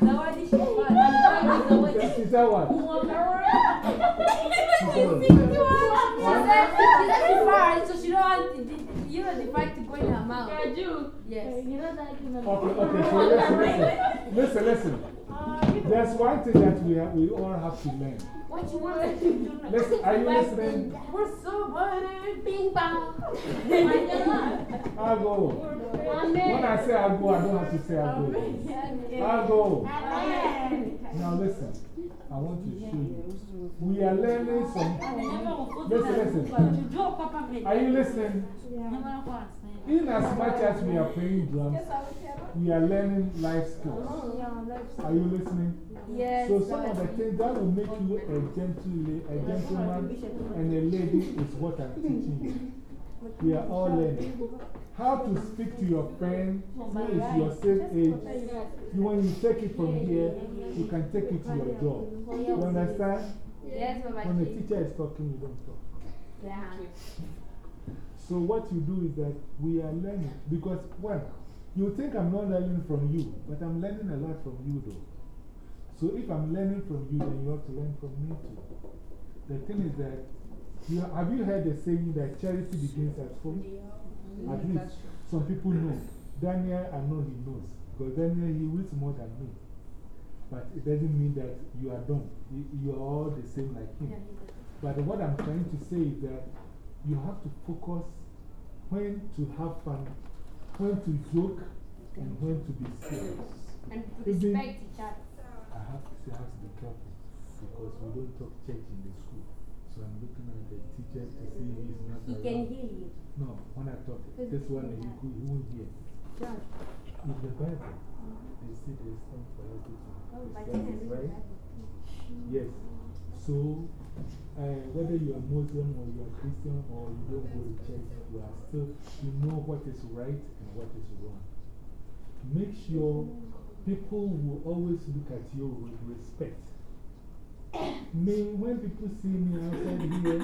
Zawadi Shofar.
She said what? She said what?
She said, she said she's far, so she don't want the, you know, the fight to go in her mouth. Yes.
You know that you know.
Okay, okay, so listen, listen. Listen, listen. There's one thing that we, have, we all have to learn.
What you want to do?
Listen, are you listening?
We're so good. Bing bang.
I'll go. When I say I'll go, I don't have to say I'll go. I'll go. Now listen, I want to show you. We are learning some. Listen, listen. Are you listening? In as much as we are playing drums, we are learning life skills. Are you listening?
Yes.
So some of the things that will make you a, gentle, a gentleman and a lady is what I'm teaching you. We are all learning. How to speak to your friend who is your same age. You, when you take it from here, you can take it to your job. You understand?
Yes, Baba.
When the teacher is talking, you don't talk.
Yeah.
So what you do is that we are learning. Because, well, you think I'm not learning from you, but I'm learning a lot from you though. So if I'm learning from you, then you have to learn from me too. The thing is that, you, have you heard the saying that charity begins at home? At least some people know. Daniel, I know he knows. Because Daniel, he reads more than me. But it doesn't mean that you are dumb. You, you are all the same like him. But what I'm trying to say is that you have to focus when to have fun, when to joke, and when to be serious.
And respect each other.
I have to say, I have to be careful because we don't talk church in the school. So I'm looking at the teacher to see if he's not
He
around.
can hear you.
No, when I talk, this one he, he won't hear. In the Bible, they say there's time for everything. Is that right? Yes. So, uh, whether you're Muslim or you're Christian or you don't go to church, you are still, you know what is right and what is wrong. Make sure people will always look at you with respect. Me, when people see me outside here,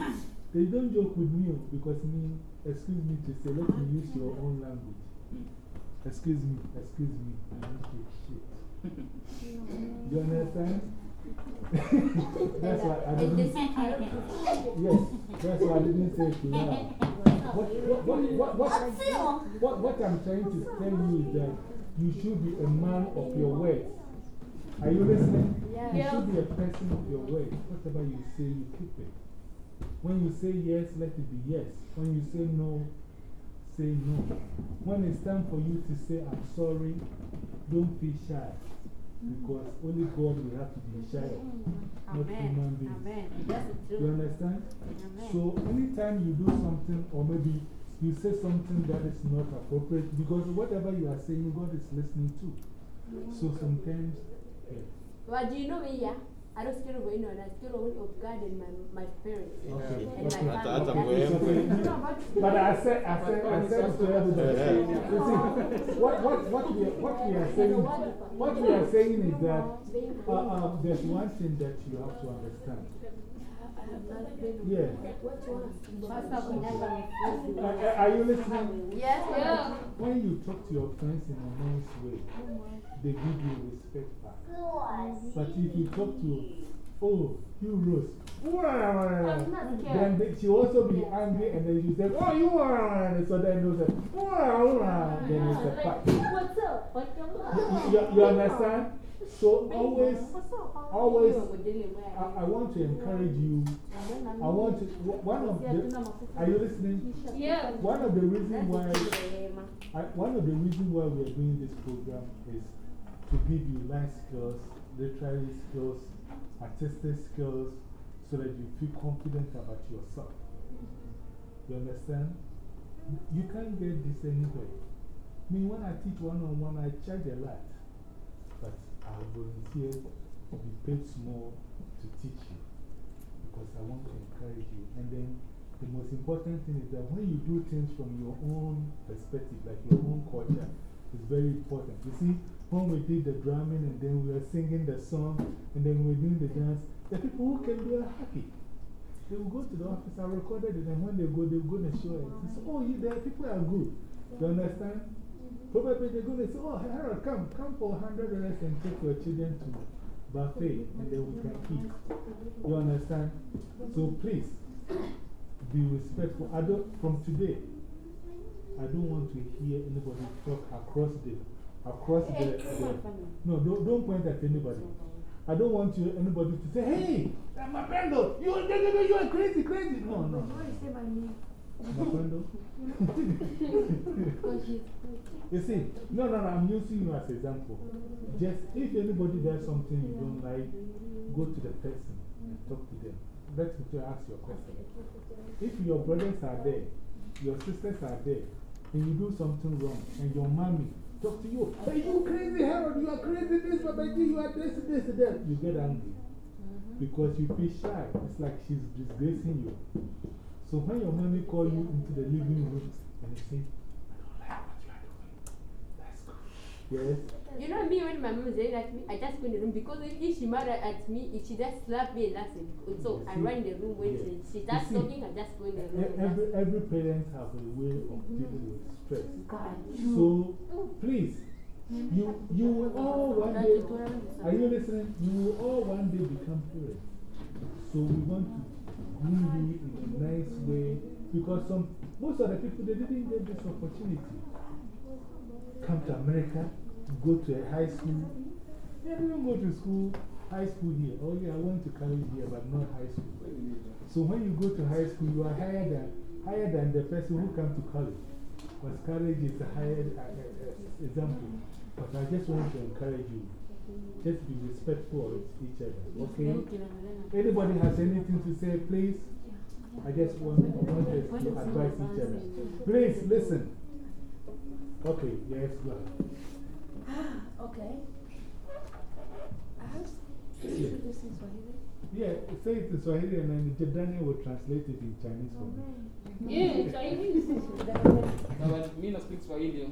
they don't joke with me oh, because me, excuse me to say, let me use your own language. Excuse me, excuse me, I don't take shit. You understand? that's why I didn't. Yes, that's why I didn't say it to you. What, what, what, what, what, what, I'm trying to tell you is that you should be a man of your word. Are you listening? You should be a person of your word. Whatever you say, you keep it. When you say yes, let it be yes. When you say no, say no. When it's time for you to say, I'm sorry, don't feel shy. Because only God will have to be shy not human beings. You understand? So, anytime you do something, or maybe you say something that is not appropriate, because whatever you are saying, God is listening to. So, sometimes, yeah.
But do you know me, yeah? I don't still going. I still only of God and my, my parents.
Okay.
And my
okay.
Hata
family.
But I said, I said, I said to everybody, you see, what, what, what, we, are- what we are saying, what we are saying is that uh, uh, there's one thing that you have to understand. Yeah. Uh, are you listening?
Yes, yeah.
When you talk to your friends in a nice way, they give you respect back. But if you talk to Oh, you rose. Then they- she also be angry and then she said, Oh, you are. So then they say, Then it's a fight.
What's up? What's
You, you, you understand? So always, always, I, I want to encourage you. I want to, one of the, are you listening?
Yeah.
One of the reasons why, I, one of the reasons why we are doing this program is to give you life skills, literary skills, artistic skills, so that you feel confident about yourself. You understand? You can't get this anywhere. I mean, when I teach one on one, I charge a lot. But I volunteer to be paid small to teach you because I want to encourage you. And then the most important thing is that when you do things from your own perspective, like your own culture, it's very important. You see, when we did the drumming and then we were singing the song and then we were doing the dance, the people who came, they were happy. They will go to the office, I recorded it, and when they go, they're going to show it. They say, oh, you, the people are good. You understand? Mm-hmm. Probably they're going to say, oh, Harold, come, come for $100 and take your children to buffet and then we can eat. You understand? So please, be respectful. I don't, from today, I don't want to hear anybody talk across the, across the, the no, don't, don't point at anybody. I don't want you, anybody to say, hey, my Brando, you, you, you are crazy, crazy. No, no. Makwendo? you see, no, no, no, I'm using you as an example. Just if anybody does something you don't like, go to the person and talk to them. Let me to ask your question. If your brothers are there, your sisters are there, and you do something wrong, and your mommy talk to you, hey, you crazy Harold, you are crazy this, but you are this, this, and that, you get angry. Mm-hmm. Because you feel shy. It's like she's disgracing you. So when your mommy call you into the living room and you say, I don't like what you are doing, that's good. Yes?
You know me, when my mom is yelling at me, I just go in the room because if, if she mad at me, if she just slap me and that's it. So I run in the room when
yeah.
she, she
You
starts
see,
talking, I just go in the room.
Every, every parent has a way of mm-hmm. dealing with stress.
God.
So please, you, you will mm-hmm. all mm-hmm. one day, are you listening? You will all one day become parents. So we want to groom you in a nice way because some, most of the people, they didn't get this opportunity. Come to America, go to a high school. They didn't go to school, high school here. Oh, yeah, I went to college here, but not high school. So when you go to high school, you are higher than, higher than the person who come to college. Because college is a higher uh, uh, uh, example. But I just want to encourage you. Just be respectful of each other, okay? Anybody has anything to say, please? I just want, want us to advise each other. Please, listen. Okay, yes, go ahead.
Okay. I have to do this in Swahili.
Yeah, say it in Swahili and then Daniel will translate it in Chinese for me.
Yeah, Chinese.
Na wa- mi na speak Swahili.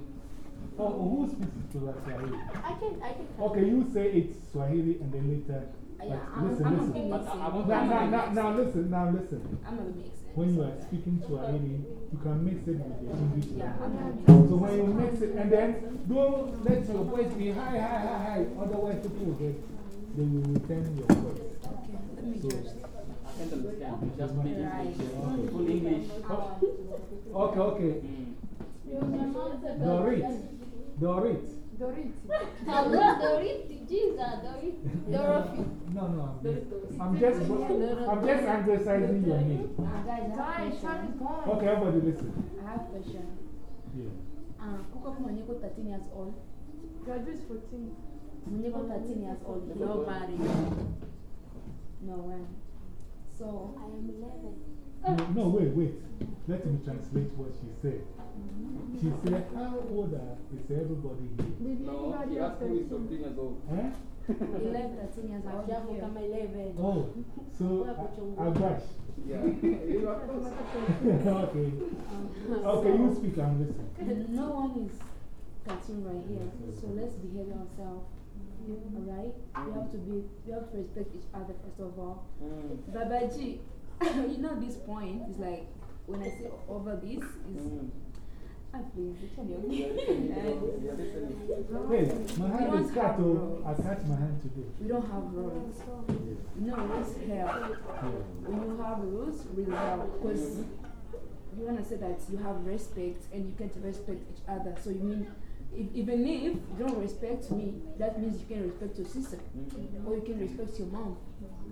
Oh, who speaks Swahili?
I can, I can.
Okay, you say it's Swahili and then later.
Yeah, I'm,
listen,
I'm
listen.
okay
But I, I
mixing.
Now, now, now, now listen, now listen.
I'm a mix.
When you are speaking to Swahili, you can mix it with the English language.
I'm a mix.
So when you mix it, and then don't let your voice be high, high, high, high. Otherwise, people will get, they will return your voice.
Okay, let me
So,
just.
I can't understand. Just speak English. Full English.
okay, okay.
Mm.
Dorit. Dorit.
Dorit.
Dorit, Jesus, Dorit.
Dorothy.
No, no, I'm, I'm just, I'm just emphasizing your name.
Guys, shut.
Okay, everybody listen.
I have a question.
Yeah.
Uh, kuko mwenye ko 13 years old.
Graduate's 14.
Mwenye ko 13 years old.
No marriage.
No one. So,
I am 11.
No, no, wait, wait. Let me translate what she said. She said, How old are, is everybody here?
Did you
No, he
graduate
asked who is
13?
13 years old.
Huh?
11, 13 years old.
Japo kama 11.
Oh, so I, I brush.
Yeah. You are close.
okay. Okay, you speak, I'm listening.
No one is 13 right here. So let's behave ourselves. Alright? We have to be, we have to respect each other first of all.
Mm.
Babaji, you know, this point is like when I say over this, is
Mm.
Please,
Hey, my hand is cut. I cut my hand today.
We don't have rules. No, rules help. When you have rules, really. Because you want to say that you have respect and you to respect each other. So you mean, if, even if you don't respect me, that means you can respect your sister. Or you can respect your mom.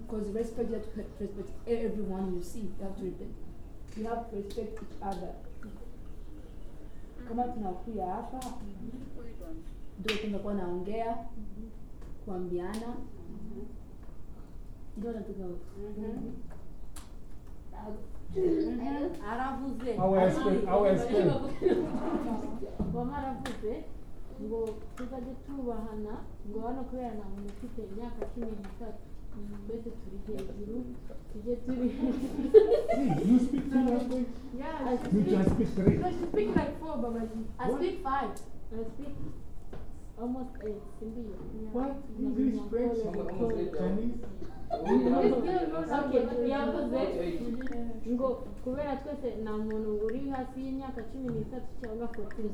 Because respect, you have to respect everyone you see. You have to respect. You have to respect each other. Kama tunakuya hapa ndio tunakuwa naongea kuambiana. Ndio natuka
aravuze
will explain.
bamaravuze ngo tuzajye tubahana ngo hano kubera nta muntu ufite imyaka cumi n'itatu twese turi hejuru tujye turi
you speak two languages?
Yeah, I speak,
speak three.
no, she like four. I speak five. I speak almost eight. Sindio?
What? English, French,
yavuze ngo kubera twese nta muntu uri hasi y'imyaka cumi n'itatu cyangwa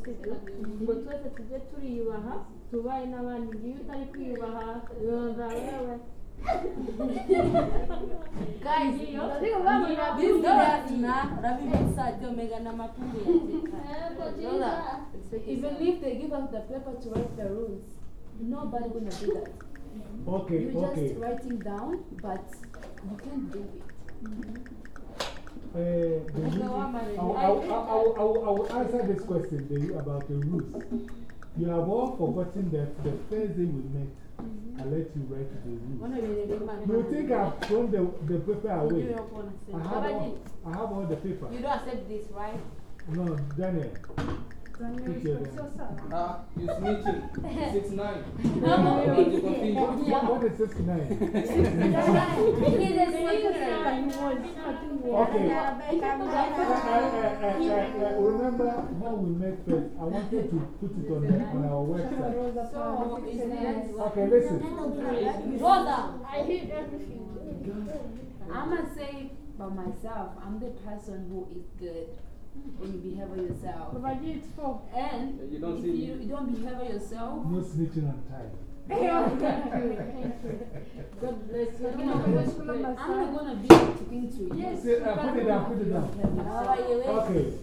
sibyo ngo twese tujye turiyubaha tubaye n'abandi ngiyo utari kwiyubaha yonza wewe
guys this guy na ravi msati omega na matumbo ya Lola,
Even if they give us the paper to write the rules, nobody gonna do that.
Okay,
You're
okay.
just writing down, but you can't do it.
Uh, the you, I, will- I, I, I, I will answer this question the, about the rules. You have all forgotten that the first day we met, I let you write the rules. You think I've thrown the, the paper away? I have, all, I have all the paper.
you don't accept this right
No, Daniel.
Ah, you snitching. Six nine.
No.
But you continue.
What, what is 69?
he's a singer
Okay. Remember how we met first? I wanted to put it on, the, on our website. Okay, listen.
Rosa
I hear everything.
I'm gonna say by myself, I'm the person who is good when you behave yourself.
Babaji, it's four.
And
You don't
if
see
you, you don't behave yourself,
No snitching on time.
Thank you, thank you. God bless you.
you know, I'm not gonna be talking to you.
Yes.
Say, uh, put it down, put it down. Okay.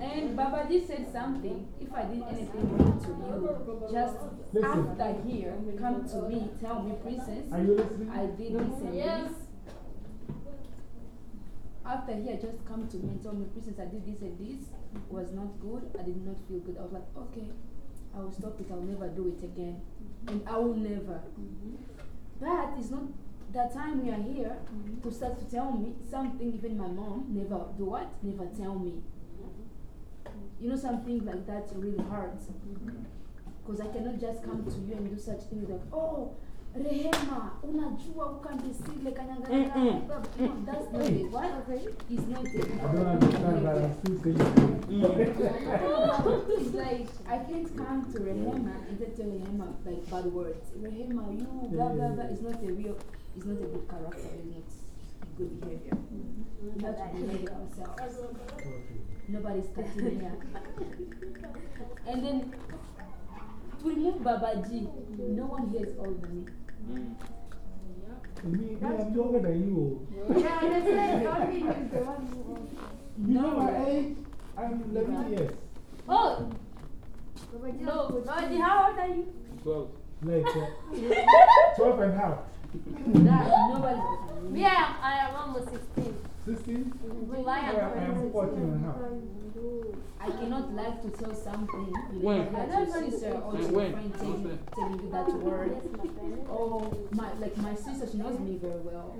And Babaji said something. If I did anything wrong to you, just
Listen.
after here, come to me, tell me, princess,
Are you listening?
I did this and
Yes.
this. After here, just come to me and told me, princess, I did this and this. Was not good. I did not feel good. I was like, okay, I will stop it. I'll never do it again. Mm-hmm. And I will never. Mm-hmm. But it's not that time we are here mm-hmm. to start to tell me something. Even my mom never do what? Never tell me. You know, something like that really hurts. Because I cannot just come to you and do such things like, oh, Rehema, unajua ukandisile kanyanganyanga. Eh, eh. No, that's not it. What? It's not it.
I don't understand, but I'm still saying
It's like I can't come to Rehema and then tell Rehema like bad words. Rehema, you blah blah blah. It's not a real. It's not a good character. It's not good behavior. We have to mm-hmm. behave ourselves. Nobody's touching here. and then to remove Babaji, no one here is all than me.
Me, me, I'm younger than you.
Yeah, they say only you is the one who.
You know my age? I'm 11 years.
Oh,
No,
Babaji, how old are you?
Twelve.
Like uh, 12 and a half.
Nobody.
yeah, I am almost 16.
16?
July,
I, I 14 and.
I cannot like to tell something.
When?
know, that your sister or your
When?
friend telling you, telling you that word. Oh, my, like my sister, she knows me very well.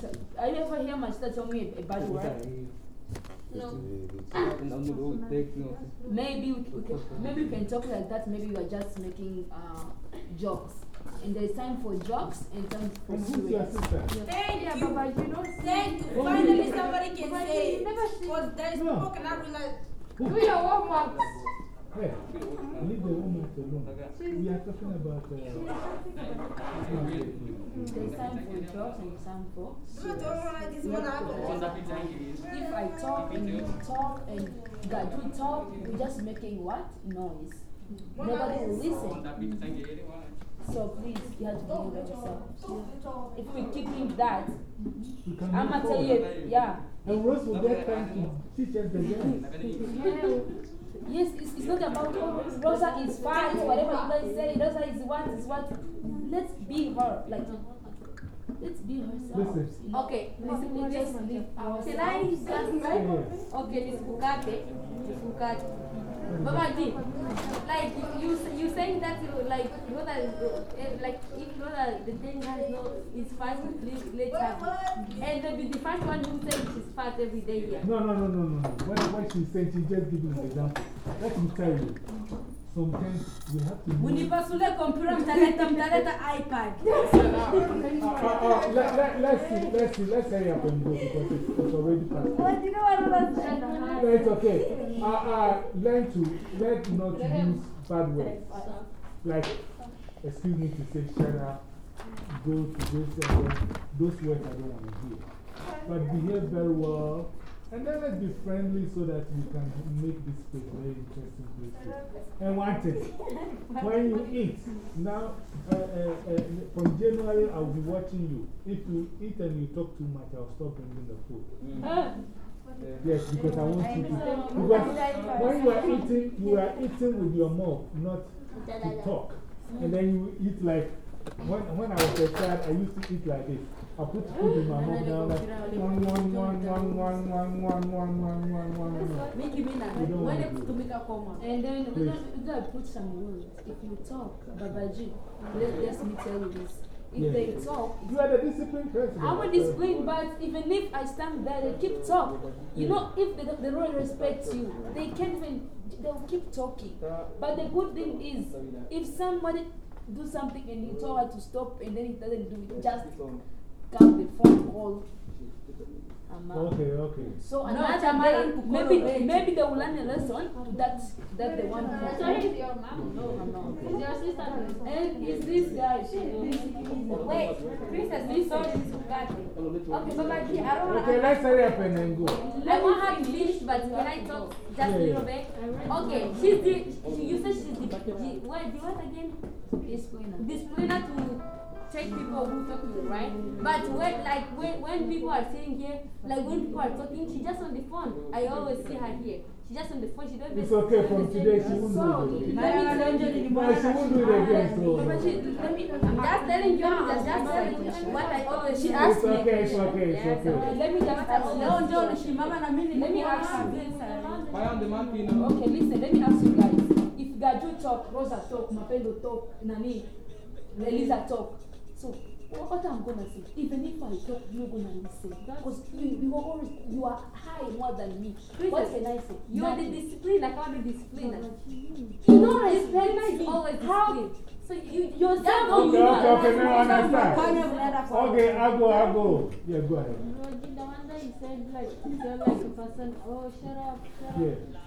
So, I ever hear my sister tell me a, a bad word? No. Maybe we, we can, maybe we can talk like that. Maybe we are just making uh, jokes. And there's time for jokes and time for
And who's your
serious.
Thank
yeah,
you.
Baba, you don't
Thank you.
Oh,
Finally,
you-
somebody can
Baba,
say it. Because there is
No.
people cannot realize.
Do your homework.
Hey, leave the woman alone. We are talking about. Uh,
There's time for jokes and time for
This one
If I talk and you talk and that we talk, we're just making what? Noise. Nobody will listen. So please, you have to behave yourself. If we keep doing that,
we
I'm gonna tell you, yeah.
And Rose will get time to teach us the.
Yes, it's, it's not about oh, Rosa is fine, whatever you guys say, Rosa is what is what. Let's be her, like, let's be herself.
Listen.
Okay,
Listen, we just live
Can
ourselves.
I just
Yeah.
Okay, nisikukate. Nisikukate. Baba G, like you you saying that you like brother eh, like if brother the thing has no is fast please let's have it. And the, the first one who says she's fast every day here.
No, no, no, no, no. no. What, what she said, she just giving an example. Let me tell you. Sometimes we have to. know-
Munipasule kompyuta mtaleta mtaleta iPad.
Uh, uh, uh, let, let, let's see, let's see, let's hurry up and go because it's, it's already past.
What you know what I'm saying?
No, it's okay. Uh, uh, learn to, learn not to use bad words. Like, excuse me to say shut up, go to this and then, those words I don't want to hear. But behave very well. And then let's be friendly so that we can make this place very interesting place. to- And one thing, when you eat, now uh, uh, uh, from January I'll be watching you. If you eat and you talk too much, I'll stop bringing the food. Yes, because I want you to. Because when you are eating, you are eating with your mouth, not to talk. And then you eat like, when, when I was a child, I used to eat like this. I put food in my mouth now, like one, one, one, one, one, one, one, one, one, one, one, one.
Miki mina
You don't
wende
want to do
kutumika koma.
And then we
Please.
gotta, put some words. If you talk, Babaji, let, let me tell you this. If
Yeah.
they talk,
You are the disciplined president.
I will discipline, but even if I stand there, they keep talk. You know, if they, they don't respect you, they can't even, they'll keep talking. But the good thing is, if somebody do something and you tell her to stop and then it doesn't do it, just come the phone call. I'm.
Okay, okay.
So
No,
another
Tamara
day,
Nkukolo
maybe, maybe they will learn a lesson that, that the one who
So he's your mom?
No, I'm.
Is your sister?
And is this guy,
Wait, princess, this sorry, nisikukate. Okay, Baba G, I don't want
Okay, let's hurry up and then go.
I want her to finish, but can I talk just a little bit? Okay, she's the, she, you said she's the, the, what, the what again?
explainer.
Discipliner to check people who talk to you, right? But when, like, when, when people are saying here, like when people are talking, she just on the phone. I always see her here. She just on the phone, she don't
It's okay from today, she won't
So,
do it again.
let me tell you,
No, she won't do it again,
Baba,
so.
she, let me, I'm just telling you, just, just telling you what I always, she
It's
asked me.
okay, it's okay, it's
Yes,
okay.
Let me just ask you.
Leo ndio nishimama na mimi
Let me
nilikuwa
ask you.
kabisa.
Okay, listen, let me ask you guys. If Gaju talk, Rosa talk, Mapendo talk, Nani, Eliza talk. So, what, what I'm gonna say, even if I talk, you're gonna listen. Because you, you, are always, you are high more than me. What can I say?
You are the
Nothing.
discipline, I can't be disciplined.
You don't respect
Discipline is
me.
always
How?
discipline. So you,
Yourself,
don't
Okay,
you
okay, okay, now I
Fanya
understand.
mnaenda kwa-
Okay, I'll go, I'll go. Yeah, go ahead.
Roji, the one that you said, like, you're like a person, oh, shut up, shut up.
Yeah.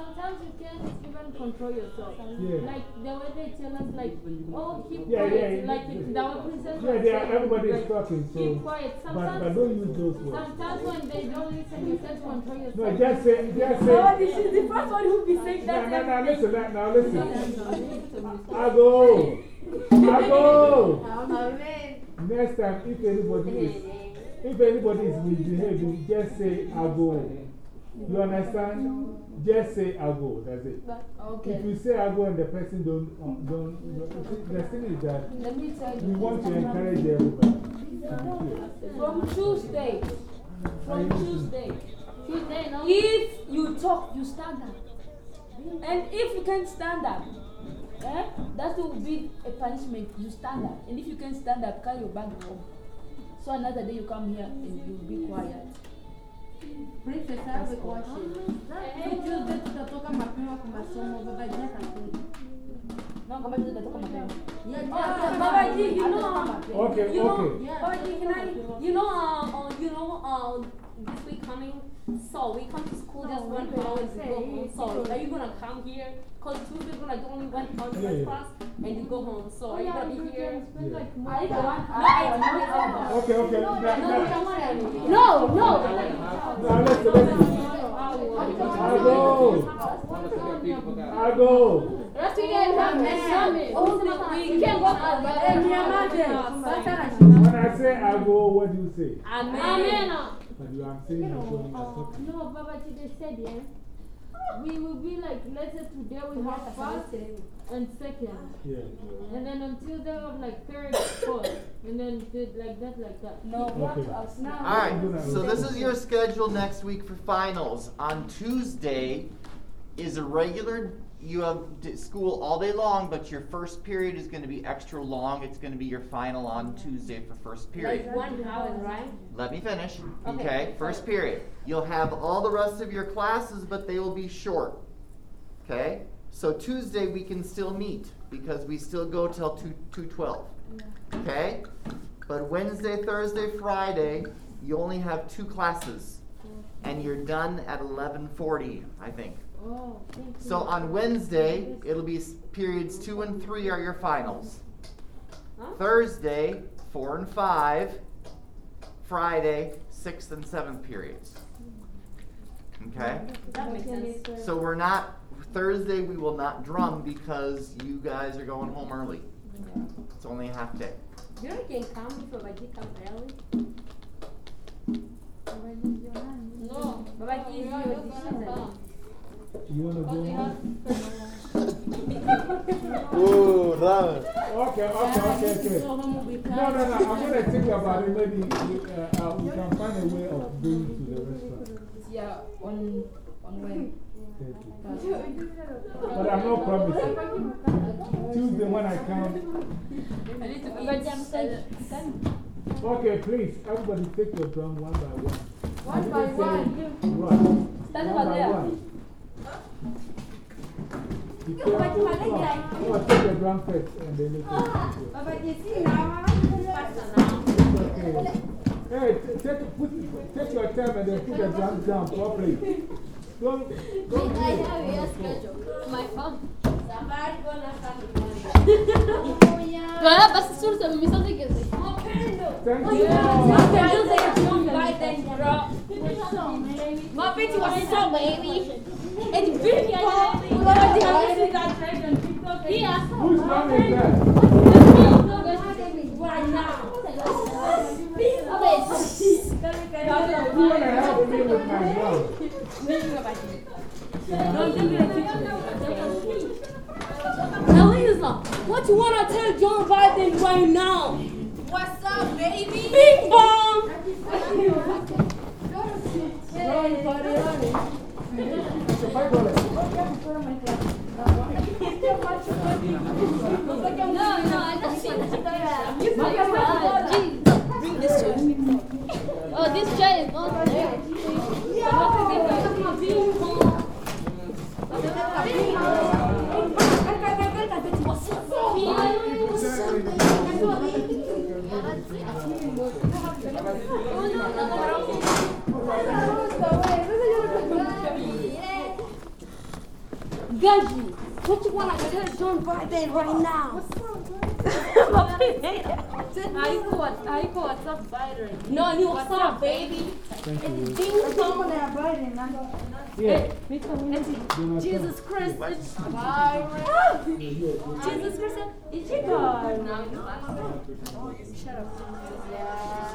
Sometimes you can't even control yourself.
Yeah.
Like, the way they tell us, like, oh, keep
Yeah,
quiet.
yeah,
like,
yeah.
the our princess
Yeah,
was
they everybody is
like,
talking, so.
Keep quiet. Sometimes,
but don't use those words.
sometimes when they don't listen, you can't control yourself.
No, just say, just say.
Nobody, she's the first one who be saying that.
no, no,
every
listen,
day.
now, now listen. I go. I go.
Amen.
Next time, if anybody is, if anybody is misbehaving, just say, I go. You understand? Just say, I go. That's it.
Okay.
If you say, I go and the person don't, uh, don't, don't the thing is that
Let me tell you.
we want to encourage everybody. to be here.
From Tuesday, from Tuesday,
Tuesday, no?
if you talk, you stand up. And if you can't stand up, eh, that will be a punishment. You stand up. And if you can't stand up, carry your bag home. So another day you come here and you'll be quiet.
Princess, I have a question. Hii Tuesday tutatoka mapema kwa masomo, Baba G atakuja.
No, kama tu tutatoka mapema.
Yeah, yeah, Baba G, you know,
kama mapema.
Okay,
know,
okay.
Baba G, can I, you know, uh, you know, uh, this week coming, so we come to school, there's just one hour and go home. So are you gonna come here? Cause Tuesday is like only one hour
Yeah, yeah.
class and you go home. So are you gonna be here?
spend like more
I
time.
one hour.
Okay, okay. Now, now,
No, no.
now let's, let's, I go. I go.
Rest we get have exam. Oh, we can't walk out.
When I say I go, what do you say?
Amen.
But you are saying I'm going to talk.
No, Baba they said, yeah. We will be like, let's say today we have first and second.
Yeah.
And then until they have like third, fourth. And then did like that, like that.
No,
Okay.
Alright, so this is your schedule next week for finals. On Tuesday is a regular, you have school all day long, but your first period is going to be extra long. It's going to be your final on Tuesday for first period.
Like one hour, right?
Let me finish.
Okay.
Okay, first period. You'll have all the rest of your classes, but they will be short. Okay? So Tuesday we can still meet because we still go till 2 212. Okay? But Wednesday, Thursday, Friday, you only have two classes. And you're done at 11:40, I think.
Oh.
So on Wednesday, it'll be periods 2 and 3 are your finals. Thursday, 4 and 5. Friday, 6th and 7th periods. Okay?
That makes sense.
So we're not, Thursday we will not drum because you guys are going home early. It's only a half day.
You know you can come if Baba G come early. No, Baba G is your decision.
You want to go home?
Ooh, love
Okay, okay, okay, okay. No, no, no, I'm going to think about it. Maybe we, uh, uh, we can find a way of going to the restaurant.
Yeah, on on when?
But I'm not promising. Tuesday when I come.
I need to eat.
Okay, please, everybody take your drum one by one.
One by one.
Right.
Stand over there.
one. Be
You want to
careful.
my leg
Come.
like-
I'm going to take the drum and then you take
Baba G, see now. Faster now.
Okay. Hey, take, put, take your time and then put the down properly. Don't, don't
I have your schedule. My phone. Somebody gonna come
Voilà, parce que sur le mission de que c'est.
Thank you.
My bitch was so baby. It's yeah.
Whose drum is that?
Right now.
You want to help me with my drum?
Elisa, what you wanna tell John Biden right now? What's up, baby? Bing bong!
No, no, I just see Bring this chair. Oh, this chair is not there.
Gaji, what you wanna tell John Biden right now?
Haiko what- haiko WhatsApp Biden.
No, ni what's up, baby?
Thank you.
Ding dong.
Yeah.
Jesus Christ. it's- Jesus Christ. It's your God.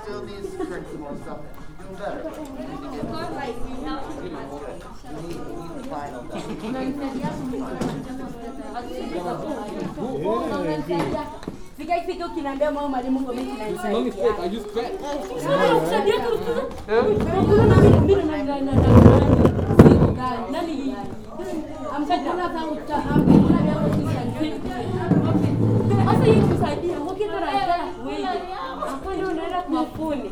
Still needs to print some more stuff. You're doing better. You need to get you need, you need the final done.
Fica fica ukiniambia mama mwalimu ngome kinanisaidia.
No mistake, I just cracked.
Sasa kusaidia kurukuza. Kurukuza na mimi mimi na na na na nani? Amchakula zangu cha amkula vya kusaidia. Sasa hii kusaidia. Ukitoa raha wewe. Hapo ndio unaenda kwa fundi.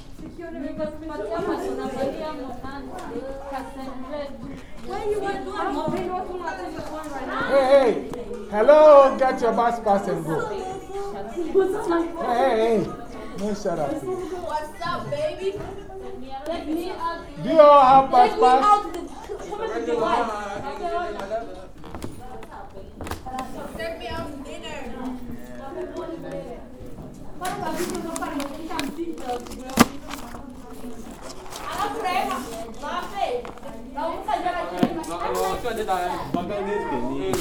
still like to What's your name? Because I can just sign it.
Hey, hey. Hello, get your bus pass and go. Hey, hey, hey. No, shut up. please.
What's up, baby? Let me out.
Do you all have bus
Let me
pass?
out the. Come on to the wife. Take me out to dinner.
Pick up the, 拉出来嘛，拉费，那我们再加一个。个叫，你。